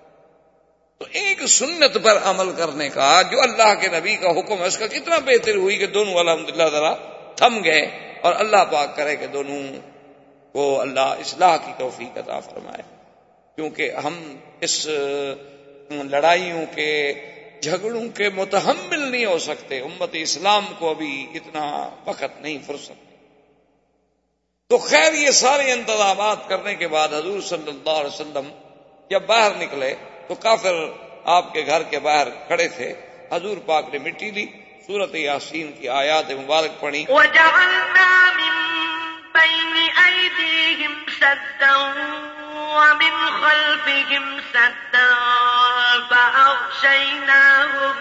تو ایک سنت پر عمل کرنے کا جو اللہ کے نبی کا حکم ہے، اس کا کتنا بہتر ہوئی کہ دونوں الحمد للہ ذرا تھم گئے اور اللہ پاک کرے کہ دونوں کو اللہ اصلاح کی توفیق عطا فرمائے۔ کیونکہ ہم اس لڑائیوں کے، جھگڑوں کے متحمل نہیں ہو سکتے۔ امت اسلام کو ابھی اتنا وقت نہیں، فرصت۔ تو خیر، یہ سارے انتظامات کرنے کے بعد حضور صلی اللہ علیہ وسلم جب باہر نکلے تو کافر آپ کے گھر کے باہر کھڑے تھے۔ حضور پاک نے مٹی لی سورت یاسین کی آیات مبارک پڑھی۔ ومن خلفهم سدا فأغشيناهم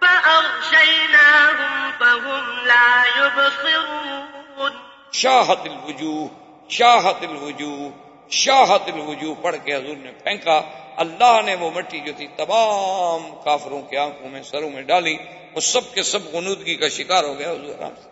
فأغشيناهم فهم لا يبصرون شاہت الوجوہ شاہت الوجوہ شاہت الوجوہ پڑھ کے حضور نے پھینکا۔ اللہ نے وہ مٹی جو تھی تمام کافروں کی آنکھوں میں، سروں میں ڈالی، وہ سب کے سب غنودگی کا شکار ہو گیا، حضور آرام سے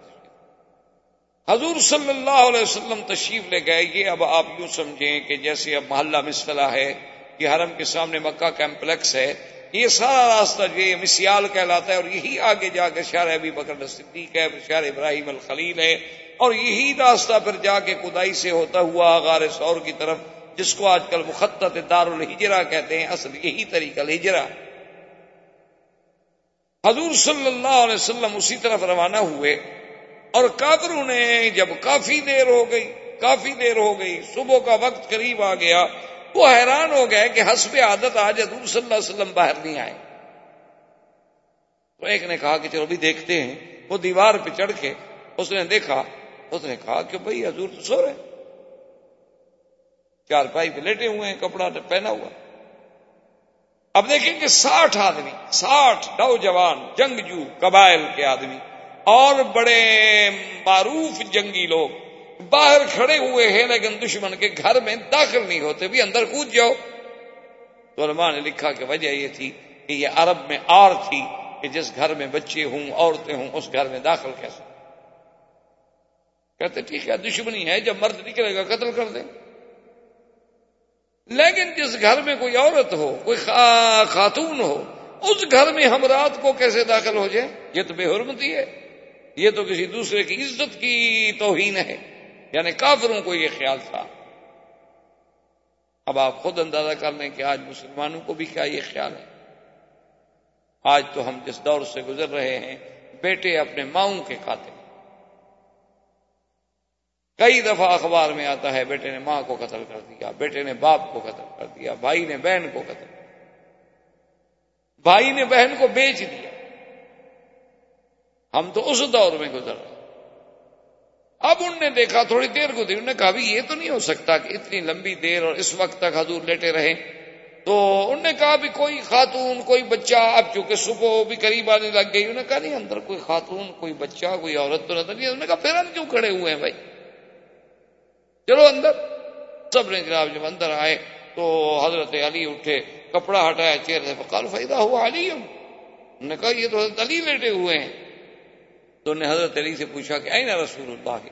حضور صلی اللہ علیہ وسلم تشریف لے گئے، یہ اب آپ یوں سمجھیں کہ جیسے اب محلہ مسفلہ ہے، یہ حرم کے سامنے مکہ کمپلیکس ہے، یہ سارا راستہ جو یہ مسیال کہلاتا ہے اور یہی آگے جا کے شار ابھی بکر صدیق ہے شار ابراہیم الخلیل ہے اور یہی راستہ پھر جا کے کدائی سے ہوتا ہوا غار سور کی طرف جس کو آج کل مخطط دار الحجرا کہتے ہیں، اصل یہی طریقہ الحجرا حضور صلی اللہ علیہ وسلم اسی طرف روانہ ہوئے اور کافروں نے جب کافی دیر ہو گئی، کافی دیر ہو گئی، صبح کا وقت قریب آ گیا، وہ حیران ہو گئے کہ حسب عادت آج حضور صلی اللہ علیہ وسلم باہر نہیں آئے۔ تو ایک نے کہا کہ چلو بھی دیکھتے ہیں۔ وہ دیوار پہ چڑھ کے اس نے دیکھا، اس نے کہا کہ بھائی حضور تو سو رہے چار پائی پہ لیٹے ہوئے ہیں، کپڑا پہنا ہوا۔ اب دیکھیں کہ ساٹھ آدمی، ساٹھ نوجوان، جنگجو، قبائل کے آدمی، اور بڑے معروف جنگی لوگ باہر کھڑے ہوئے ہیں، لیکن دشمن کے گھر میں داخل نہیں ہوتے، بھی اندر کود جاؤ۔ تو علماء نے لکھا کہ وجہ یہ تھی کہ یہ عرب میں آر تھی کہ جس گھر میں بچے ہوں، عورتیں ہوں، اس گھر میں داخل کیسے؟ کہتے ٹھیک ہے، دشمنی ہے، جب مرد نکلے گا، قتل کر دیں۔ لیکن جس گھر میں کوئی عورت ہو، کوئی خاتون ہو، اس گھر میں ہم رات کو کیسے داخل ہو جائیں؟ یہ تو بے حرمتی ہے۔ یہ تو کسی دوسرے کی عزت کی توہین ہے۔ یعنی کافروں کو یہ خیال تھا۔ اب آپ خود اندازہ کر لیں کہ آج مسلمانوں کو بھی کیا یہ خیال ہے۔ آج تو ہم جس دور سے گزر رہے ہیں، بیٹے اپنے ماؤں کے کھاتے کئی دفعہ اخبار میں آتا ہے، بیٹے نے ماں کو قتل کر دیا، بیٹے نے باپ کو قتل کر دیا، بھائی نے بہن کو قتل کر دیا۔ بھائی نے بہن کو بیچ دیا۔ ہم تو اس دور میں گزر رہے اب ان نے دیکھا، تھوڑی دیر گزری، انہوں نے کہا بھی یہ تو نہیں ہو سکتا کہ اتنی لمبی دیر اور اس وقت تک حضور لیٹے رہے۔ تو انہوں نے کہا بھی کوئی خاتون، کوئی بچہ اب چونکہ صبح بھی قریب آنے لگ گئی، انہوں نے کہا نہیں، اندر کوئی خاتون، کوئی بچہ، کوئی عورت تو نظر نہیں انہوں نے کہا پھر ہم کیوں کھڑے ہوئے ہیں بھائی؟ چلو اندر۔ سب نے جناب جب اندر آئے تو حضرت علی اٹھے، کپڑا ہٹایا چہرے سے کال فائدہ ہوا علی انہوں نے کہا، یہ تو حضرت علی لیٹے ہوئے ہیں۔ تو نے حضرت علی سے پوچھا کہ این رسول اللہ؟ کے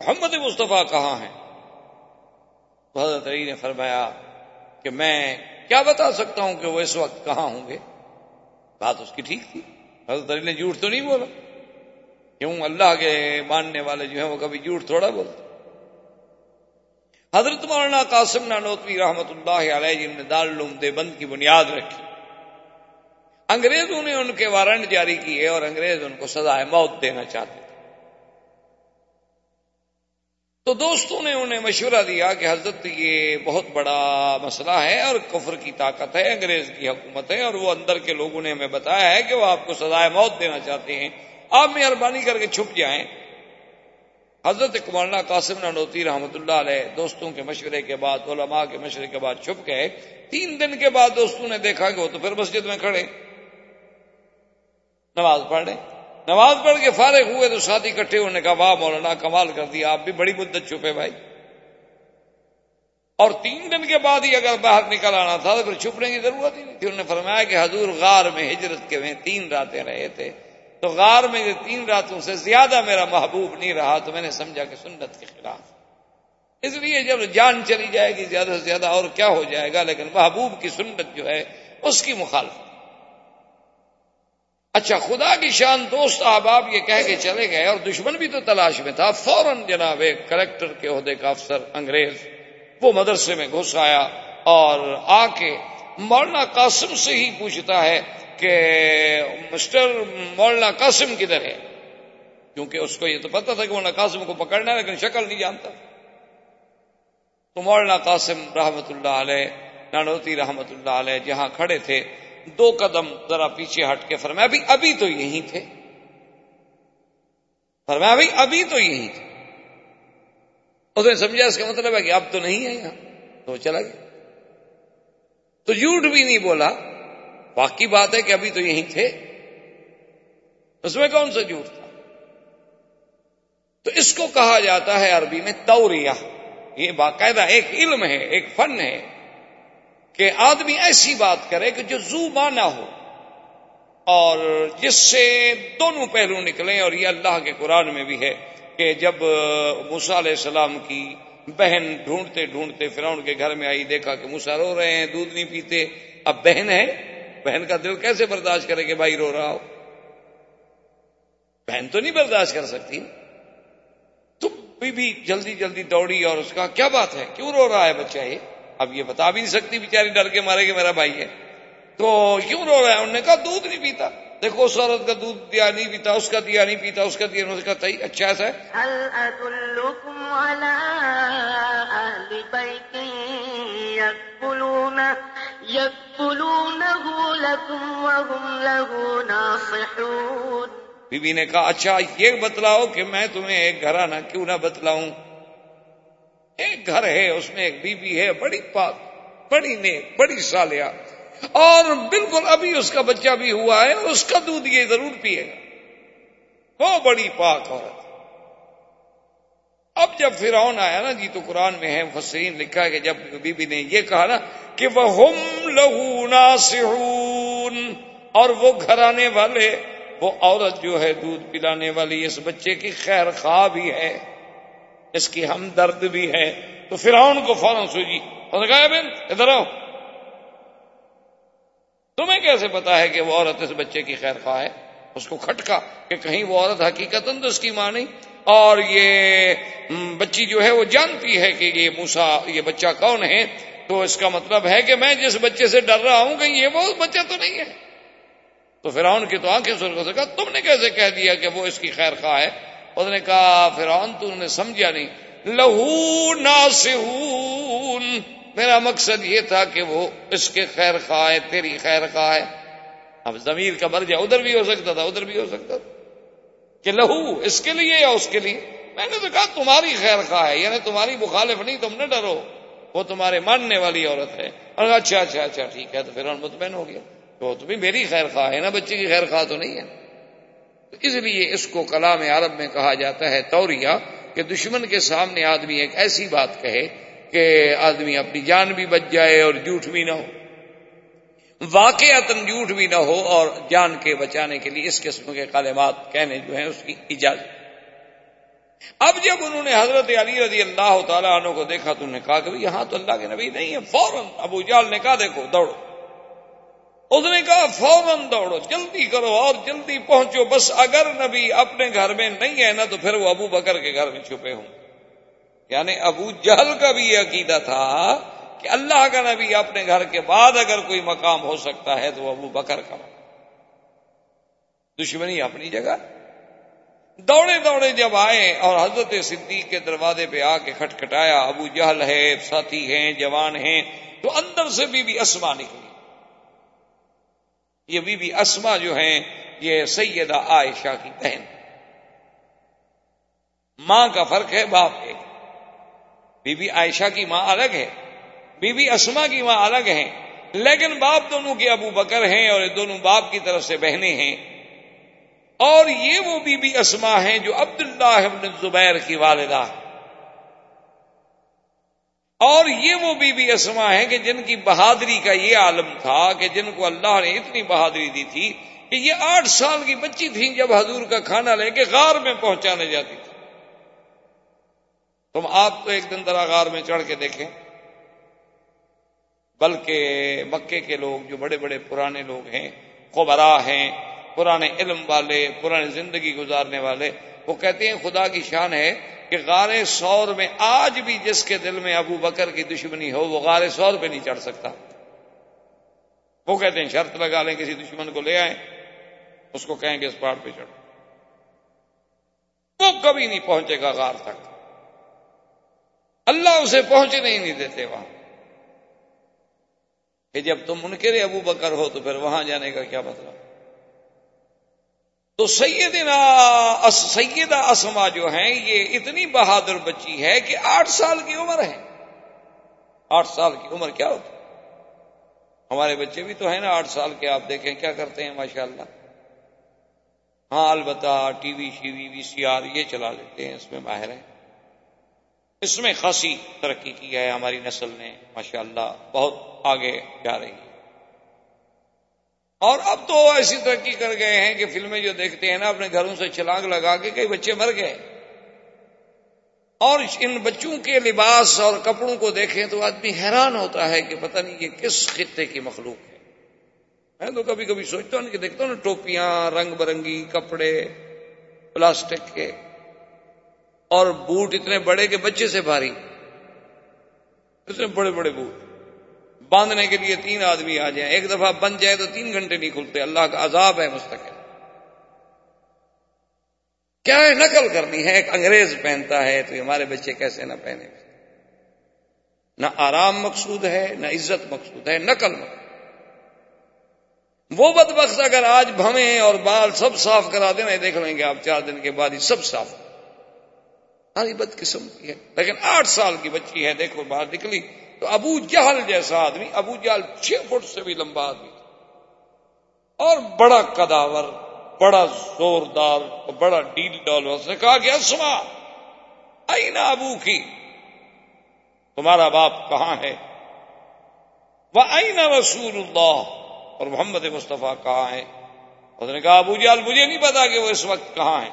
محمد مصطفیٰ کہاں ہیں؟ تو حضرت علی نے فرمایا کہ، میں کیا بتا سکتا ہوں کہ وہ اس وقت کہاں ہوں گے؟ بات اس کی ٹھیک تھی۔ حضرت علی نے جھوٹ تو نہیں بولا۔ کیوں؟ اللہ کے ماننے والے جو ہیں وہ کبھی جھوٹ تھوڑا بولتے۔ حضرت مولانا قاسم نانوتوی رحمت اللہ علیہ جن نے دارالعلوم دیوبند کی بنیاد رکھی۔ انگریزوں نے ان کے وارنٹ جاری کیے اور انگریز ان کو سزائے موت دینا چاہتے تھے۔ تو دوستوں نے انہیں مشورہ دیا کہ حضرت یہ بہت بڑا مسئلہ ہے اور کفر کی طاقت ہے، انگریز کی حکومت ہے اور وہ اندر کے لوگوں نے ہمیں بتایا ہے کہ وہ آپ کو سزائے موت دینا چاہتے ہیں۔ آپ مہربانی کر کے چھپ جائیں۔ حضرت کمالنا قاسم نانوتی رحمۃ اللہ علیہ دوستوں کے مشورے کے بعد، علماء کے مشورے کے بعد چھپ گئے۔ تین دن کے بعد دوستوں نے دیکھا کہ وہ تو پھر مسجد میں کھڑے۔ نماز پڑھ لیں نماز پڑھ کے فارغ ہوئے تو ساتھی اکٹھے انہوں نے کہا واہ مولانا کمال کر دیا۔ آپ بھی بڑی مدت چھپے بھائی۔ اور تین دن کے بعد ہی اگر باہر نکل آنا تھا تو پھر چھپنے کی ضرورت ہی نہیں تھی۔ انہوں نے فرمایا کہ حضور غار میں ہجرت کے میں تین راتیں رہے تھے۔ تو غار میں تین راتوں سے زیادہ میرا محبوب نہیں رہا، تو میں نے سمجھا کہ سنت کے خلاف۔ اس لیے جب جان چلی جائے گی زیادہ سے زیادہ اور کیا ہو جائے گا، لیکن محبوب کی سنت جو ہے، اس کی مخالفت۔ اچھا خدا کی شان دوست احباب یہ کہہ کے چلے گئے اور دشمن بھی تو تلاش میں تھا۔ فوراً جناب ایک کلیکٹر کے عہدے کا افسر انگریز، وہ مدرسے میں گھس آیا اور آ کے مولانا قاسم سے ہی پوچھتا ہے کہ مسٹر مولانا قاسم کدھر ہے؟ کیونکہ اس کو یہ تو پتا تھا کہ مولانا قاسم کو پکڑنا ہے، لیکن شکل نہیں جانتا۔ تو مولانا قاسم رحمت اللہ علیہ، نانوتی رحمت اللہ علیہ جہاں کھڑے تھے، دو قدم ذرا پیچھے ہٹ کے فرمایا بھی ابھی تو یہی تھے۔ فرمایا بھائی ابھی تو یہی تھے۔ اس نے سمجھا، اس کا مطلب ہے کہ اب تو نہیں ہے یہاں۔ تو چلا گیا۔ تو جھوٹ بھی نہیں بولا۔ باقی بات ہے کہ ابھی تو یہی تھے۔ اس میں کون سا جھوٹ تھا؟ تو اس کو کہا جاتا ہے عربی میں توریہ۔ یہ باقاعدہ ایک علم ہے، ایک فن ہے کہ آدمی ایسی بات کرے کہ جو زو مانا ہو اور جس سے دونوں پہلو نکلیں اور یہ اللہ کے قرآن میں بھی ہے کہ جب موسا علیہ السلام کی بہن ڈھونڈتے ڈھونڈتے فرعون کے گھر میں آئی، دیکھا کہ موسا رو رہے ہیں، دودھ نہیں پیتے، اب بہن ہے۔ بہن کا دل کیسے برداشت کرے کہ بھائی رو رہا ہو؟ بہن تو نہیں برداشت کر سکتی۔ تو بھی جلدی جلدی دوڑی اور اس کا کیا بات ہے؟ کیوں رو رہا ہے بچہ یہ؟ اب یہ بتا بھی نہیں سکتی، بیچاری ڈر کے مارے کہ میرا بھائی ہے۔ تو کیوں رو رہا ہے؟ انہوں نے کہا دودھ نہیں پیتا۔ دیکھو اس عورت کا دودھ دیا نہیں پیتا، اس کا دیا نہیں پیتا، اس کا دیا نہیں کہا اچھا ایسا بی بی نے کہا اچھا یہ بتلاؤ کہ میں تمہیں ایک گھرانہ کیوں نہ بتلاؤں؟ ایک گھر ہے، اس میں ایک بیوی ہے، بڑی پاک، بڑی نیک، بڑی سالیہ اور بالکل ابھی اس کا بچہ بھی ہوا ہے اس کا دودھ یہ ضرور پیے گا۔ وہ بڑی پاک عورت۔ اب جب فرعون آیا نا جی تو قرآن میں ہے فسرین لکھا ہے کہ جب بی بی نے یہ کہا نا کہ وہ ہم لہو ناسحون اور وہ گھرانے والے، وہ عورت جو ہے دودھ پلانے والی، اس بچے کی خیر خواہ بھی ہے، اس کی ہمدرد بھی ہے، تو فرعون کو فوراً سوجی، اور کہا بین ادھر آؤ۔ تمہیں کیسے پتا ہے کہ وہ عورت اس بچے کی خیر خواہ ہے؟ اس کو کھٹکا کہ کہیں وہ عورت حقیقت تو اس کی ماں نہیں۔ اور یہ بچی جو ہے، وہ جانتی ہے کہ یہ موسا یہ بچہ کون ہے؟ تو اس کا مطلب ہے کہ میں جس بچے سے ڈر رہا ہوں کہ یہ وہ بچہ تو نہیں ہے۔ تو فرعون کی تو آنکھیں سر کہا تم نے کیسے کہہ دیا کہ وہ اس کی خیر خواہ ہے؟ اس نے کہا، فرعون تو نے سمجھا نہیں۔ لہو ناسہون میرا مقصد یہ تھا کہ وہ اس کے خیر خواہ ہے، تیری خیر خواہ ہے۔ اب ضمیر کا مرجع ادھر بھی ہو سکتا تھا، ادھر بھی ہو سکتا تھا۔ کہ لہو، اس کے لیے یا اس کے لیے؟ میں نے تو کہا، تمہاری خیر خواہ ہے یعنی تمہاری مخالف نہیں، تم نہ ڈرو۔ وہ تمہارے ماننے والی عورت ہے۔ اور اچھا اچھا اچھا ٹھیک ہے، تو پھر مطمئن ہو گیا تو تو بھی میری خیر خواہ ہے نا بچے کی خیر خواہ تو نہیں ہے۔ تو اس لیے اس کو کلام عرب میں کہا جاتا ہے توریا کہ دشمن کے سامنے آدمی ایک ایسی بات کہے کہ آدمی اپنی جان بھی بچ جائے اور جھوٹ بھی نہ ہو۔ واقع جھوٹ بھی نہ ہو اور جان کے بچانے کے لیے اس قسم کے کالمات کہنے جو ہیں، اس کی اجازت۔ اب جب انہوں نے حضرت علی رضی اللہ تعالیٰ عنہ کو دیکھا تو انہوں نے کہا کہ یہاں تو اللہ کے نبی نہیں ہے فوراً ابو جال نے کہا دیکھو، دوڑو۔ اس نے کہا فوراً دوڑو، جلدی کرو اور جلدی پہنچو، بس اگر نبی اپنے گھر میں نہیں ہے نا تو پھر وہ ابو بکر کے گھر میں چھپے ہوں۔ یعنی ابو جہل کا بھی یہ عقیدہ تھا کہ اللہ کا نبی اپنے گھر کے بعد اگر کوئی مقام ہو سکتا ہے تو وہ ابو بکر کا۔ دشمنی اپنی جگہ دوڑے دوڑے جب آئے اور حضرت صدیق کے دروازے پہ آ کے کھٹکھٹایا، ابو جہل ہے، ساتھی ہیں، جوان ہیں، تو اندر سے بی بی اسما نکلی۔ یہ بی بی اسما جو ہیں، یہ سیدہ عائشہ کی بہن۔ ماں کا فرق ہے، باپ کے۔ بی بی عائشہ کی ماں الگ ہے، بی بی اسما کی ماں الگ ہے لیکن باپ دونوں کے ابو بکر ہیں اور دونوں باپ کی طرف سے بہنیں ہیں۔ اور یہ وہ بی بی اسما ہیں جو عبداللہ ابن زبیر کی والدہ اور یہ وہ بی بی اسما ہیں کہ جن کی بہادری کا یہ عالم تھا کہ جن کو اللہ نے اتنی بہادری دی تھی کہ یہ آٹھ سال کی بچی تھی جب حضور کا کھانا لے کے غار میں پہنچانے جاتی تھی۔ تم آپ تو ایک دن ذرا غار میں چڑھ کے دیکھیں۔ بلکہ مکے کے لوگ جو بڑے بڑے پرانے لوگ ہیں خبرا ہیں پرانے علم والے پرانی زندگی گزارنے والے، وہ کہتے ہیں خدا کی شان ہے کہ غار سور میں آج بھی جس کے دل میں ابو بکر کی دشمنی ہو، وہ غار سور پہ نہیں چڑھ سکتا۔ وہ کہتے ہیں شرط لگا لیں کسی دشمن کو لے آئیں، اس کو کہیں کہ اس پہاڑ پہ چڑھ۔ وہ کبھی نہیں پہنچے گا غار تک۔ اللہ اسے پہنچنے ہی نہیں دیتے وہاں۔ کہ جب تم ان کے ابو بکر ہو تو پھر وہاں جانے کا کیا مطلب؟ تو سیدنا سیدہ اسما جو ہیں، یہ اتنی بہادر بچی ہے کہ آٹھ سال کی عمر ہے۔ آٹھ سال کی عمر کیا ہوتی؟ ہمارے بچے بھی تو ہیں نا آٹھ سال کے، آپ دیکھیں کیا کرتے ہیں ماشاء اللہ ہاں البتہ ٹی وی شی وی وی سی آر، یہ چلا لیتے ہیں، اس میں ماہر ہیں۔ اس میں خاصی ترقی کی ہے، ہماری نسل نے ماشاء اللہ بہت آگے جا رہی ہے۔ اور اب تو ایسی ترقی کر گئے ہیں کہ فلمیں جو دیکھتے ہیں نا، اپنے گھروں سے چلانگ لگا کے کئی بچے مر گئے۔ اور ان بچوں کے لباس اور کپڑوں کو دیکھیں تو آدمی حیران ہوتا ہے کہ پتہ نہیں یہ کس خطے کی مخلوق ہے۔ میں تو کبھی کبھی سوچتا ہوں کہ دیکھتا ہوں نا ٹوپیاں، رنگ برنگی، کپڑے، پلاسٹک کے۔ اور بوٹ اتنے بڑے کہ بچے سے بھاری۔ اتنے بڑے بڑے بوٹ۔ باندھنے کے لیے تین آدمی آ جائیں۔ ایک دفعہ بن جائے تو تین گھنٹے نہیں کھلتے۔ اللہ کا عذاب ہے مستقل۔ کیا ہے نقل کرنی ہے؟ ایک انگریز پہنتا ہے تو ہمارے بچے کیسے نہ پہنے؟ نہ آرام مقصود ہے، نہ عزت مقصود ہے، نقل مقصود۔ وہ بد بخش اگر آج بھویں اور بال سب صاف کرا دیں دیکھ لیں گے آپ چار دن کے بعد ہی سب صاف۔ ساری بد قسم کی ہے، لیکن آٹھ سال کی بچی ہے، دیکھو باہر نکلی۔ تو ابو جہل جیسا آدمی، ابو جہل چھ فٹ سے بھی لمبا آدمی اور بڑا کداور بڑا زوردار، بڑا ڈیل ڈال اس نے کہا کہ، اسما آئی نا ابو کی تمہارا باپ کہاں ہے؟ وہ آئی نا رسول اللہ اور محمد مصطفیٰ کہاں ہے؟ اس نے کہا، ابو جہل، مجھے نہیں پتا کہ وہ اس وقت کہاں ہے۔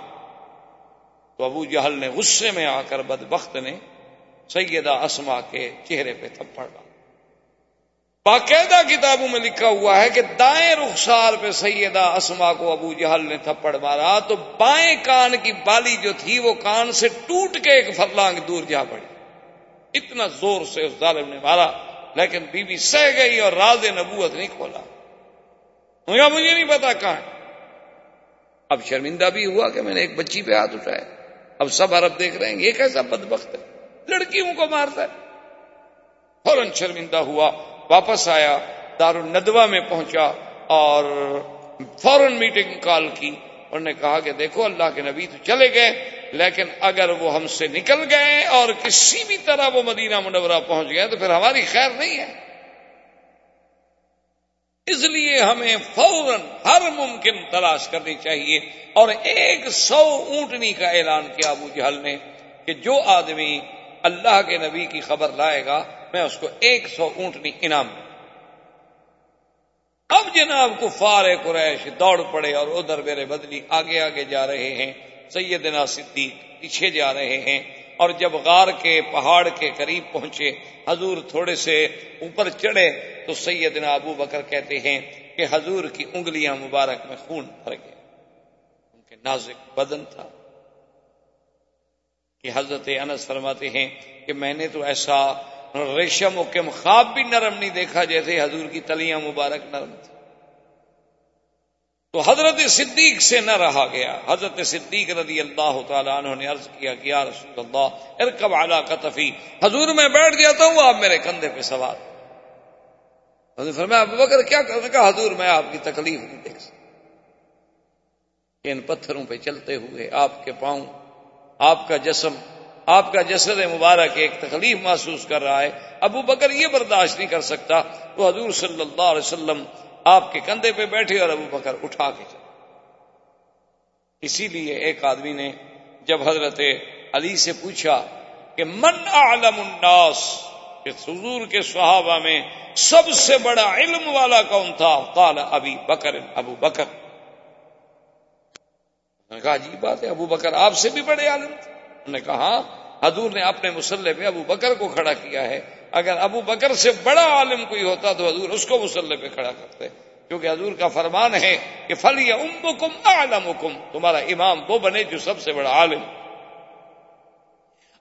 تو ابو جہل نے غصے میں آ کر بدبخت نے سیدہ اسما کے چہرے پہ تھپڑ ڈالا باقاعدہ کتابوں میں لکھا ہوا ہے کہ دائیں رخسار پہ سیدہ اسما کو ابو جہل نے تھپڑ مارا تو بائیں کان کی بالی جو تھی وہ کان سے ٹوٹ کے ایک فرلانگ دور جا پڑی۔ اتنا زور سے اس ظالم نے مارا، لیکن بی بی سہ گئی اور راز نبوت نہیں کھولا۔ مجھے نہیں پتا کہاں اب شرمندہ بھی ہوا کہ میں نے ایک بچی پہ ہاتھ اٹھایا۔ اب سب عرب دیکھ رہے ہیں، یہ کیسا بدبخت ہے؟ لڑکیوں کو مارتا ہے۔ فوراً شرمندہ ہوا، واپس آیا دار الندوا میں پہنچا اور فوراً میٹنگ کال کی۔ انہوں نے کہا کہ دیکھو، اللہ کے نبی تو چلے گئے، لیکن اگر وہ ہم سے نکل گئے اور کسی بھی طرح وہ مدینہ منورہ پہنچ گئے تو پھر ہماری خیر نہیں ہے۔ اس لیے ہمیں فوراً ہر ممکن تلاش کرنی چاہیے۔ اور ایک سو اونٹنی کا اعلان کیا ابو جہل نے کہ جو آدمی اللہ کے نبی کی خبر لائے گا، میں اس کو ایک سو اونٹنی انعام دوں۔ اب جناب کو فار قریش دوڑ پڑے اور ادھر میرے بدلی آگے آگے جا رہے ہیں، سیدنا صدیق پیچھے جا رہے ہیں۔ اور جب غار کے پہاڑ کے قریب پہنچے، حضور تھوڑے سے اوپر چڑھے، تو سیدنا ابو بکر کہتے ہیں کہ حضور کی انگلیاں مبارک میں خون بھر گئے۔ ان کے نازک بدن تھا۔ کہ حضرت انس فرماتے ہیں کہ میں نے تو ایسا ریشم و کم خواب بھی نرم نہیں دیکھا جیسے حضور کی تلیاں مبارک نرم تھی تو حضرت صدیق سے نہ رہا گیا۔ حضرت صدیق رضی اللہ تعالیٰ عنہ نے عرض کیا کہ یا رسول اللہ، ارکب علا قطفی۔ حضور میں بیٹھ جاتا ہوں آپ میرے کندھے پہ سوار۔ حضرت فرمایا، ابو بکر، کیا کرنے کا حضور، میں آپ کی تکلیف نہیں دیکھ سکتا۔ ان پتھروں پہ چلتے ہوئے آپ کے پاؤں آپ کا جسم، آپ کا جسد مبارک ایک تکلیف محسوس کر رہا ہے۔ ابو بکر یہ برداشت نہیں کر سکتا۔ تو حضور صلی اللہ علیہ وسلم آپ کے کندھے پہ بیٹھے اور ابو بکر اٹھا کے چلے۔ اسی لیے ایک آدمی نے جب حضرت علی سے پوچھا کہ من عالم الناس کہ حضور کے صحابہ میں سب سے بڑا علم والا کون تھا؟ قال ابھی بکر، ابو بکر۔ کہا، عجیب بات ہے، ابو بکر آپ سے بھی بڑے عالم تھے۔ انہوں نے کہا ہاں، حضور نے اپنے مسلح پہ ابو بکر کو کھڑا کیا ہے۔ اگر ابو بکر سے بڑا عالم کوئی ہوتا تو حضور اس کو مسلح پہ کھڑا کرتے۔ کیونکہ حضور کا فرمان ہے کہ فل یا ام عالم تمہارا امام وہ بنے جو سب سے بڑا عالم۔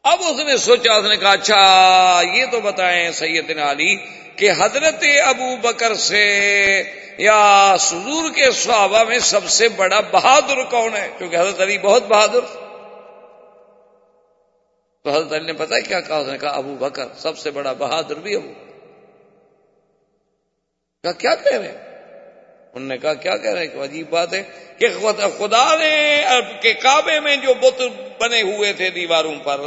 اب اس نے سوچا، اس نے کہا اچھا یہ تو بتائیں سیدنا علی کہ حضرت ابو بکر سے یا سدور کے صحابہ میں سب سے بڑا بہادر کون ہے؟ کیونکہ حضرت علی بہت بہادر تو حضرت علی نے پتا کیا کہا؟ اس نے کہا ابو بکر سب سے بڑا بہادر بھی ابو۔ کہا کیا کہہ رہے انہوں نے کہا کیا کہہ رہے ہیں؟ عجیب بات ہے کہ خدا نے کے کعبے میں جو بت بنے ہوئے تھے دیواروں پر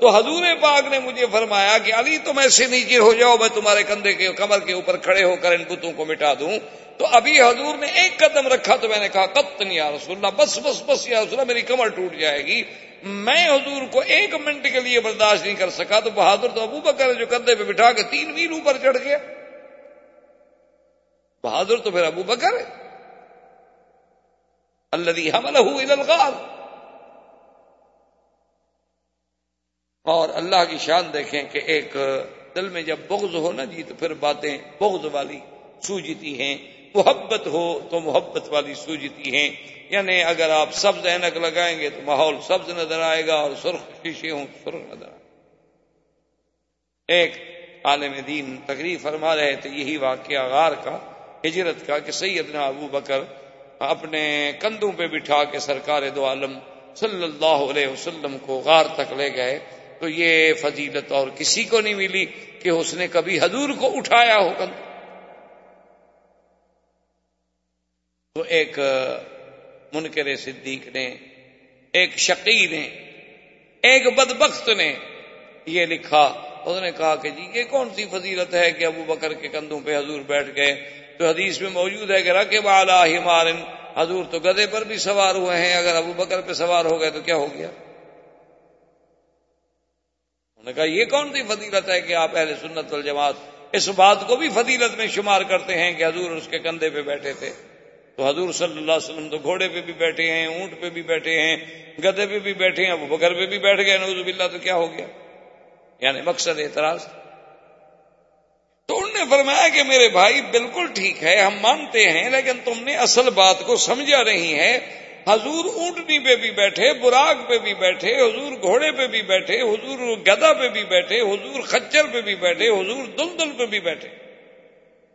تو حضور پاک نے مجھے فرمایا کہ علی تم ایسے نیچے ہو جاؤ، میں تمہارے کندھے کے کمر کے اوپر کھڑے ہو کر ان بتوں کو مٹا دوں۔ تو ابھی حضور نے ایک قدم رکھا تو میں نے کہا قطن یا رسول اللہ، بس بس بس یا رسول اللہ، میری کمر ٹوٹ جائے گی۔ میں حضور کو ایک منٹ کے لیے برداشت نہیں کر سکا۔ تو بہادر تو ابو بکر جو کندھے پہ بٹھا کے تین میل اوپر چڑھ گیا۔ بہادر تو پھر ابو بکر اللہ حملہ الغار۔ اور اللہ کی شان دیکھیں کہ ایک دل میں جب بغض ہو نا جی تو پھر باتیں بغض والی سوجتی ہیں۔ محبت ہو تو محبت والی سوجتی ہیں۔ یعنی اگر آپ سبز اینک لگائیں گے تو ماحول سبز نظر آئے گا اور سرخ شیشے ہوں سرخ نظر آئے ایک عالم دین تقریب فرما رہے تھے یہی واقعہ غار کا، ہجرت کا، کہ سیدنا ابو بکر اپنے کندھوں پہ بٹھا کے سرکار دو عالم صلی اللہ علیہ وسلم کو غار تک لے گئے۔ تو یہ فضیلت اور کسی کو نہیں ملی کہ اس نے کبھی حضور کو اٹھایا ہو کندھ تو ایک منکر صدیق نے، ایک شقی نے، ایک بدبخت نے یہ لکھا۔ اس نے کہا کہ جی یہ کون سی فضیلت ہے کہ ابو بکر کے کندھوں پہ حضور بیٹھ گئے؟ تو حدیث میں موجود ہے کہ رقب والا ہمارن حضور تو گدے پر بھی سوار ہوئے ہیں، اگر ابو بکر پہ سوار ہو گئے تو کیا ہو گیا؟ نے کہا، یہ کون سی فضیلت ہے کہ آپ اہل سنت والجماعت اس بات کو بھی فضیلت میں شمار کرتے ہیں کہ حضور اس کے کندھے پہ بیٹھے تھے؟ تو حضور صلی اللہ علیہ وسلم تو گھوڑے پہ بھی بیٹھے ہیں، اونٹ پہ بھی بیٹھے ہیں گدے پہ بھی بیٹھے ہیں، ابو بکر پہ بھی بیٹھ گئے نوز باللہ تو کیا ہو گیا؟ یعنی مقصد اعتراض۔ تو انہوں نے فرمایا کہ میرے بھائی بالکل ٹھیک ہے، ہم مانتے ہیں، لیکن تم نے اصل بات کو سمجھا نہیں ہے۔ حضور اونٹنی پہ بھی بیٹھے براغ پہ بھی بیٹھے، حضور گھوڑے پہ بھی بیٹھے، حضور گدا پہ بھی بیٹھے، حضور خچر پہ بھی بیٹھے، حضور دلدل پہ بھی بیٹھے۔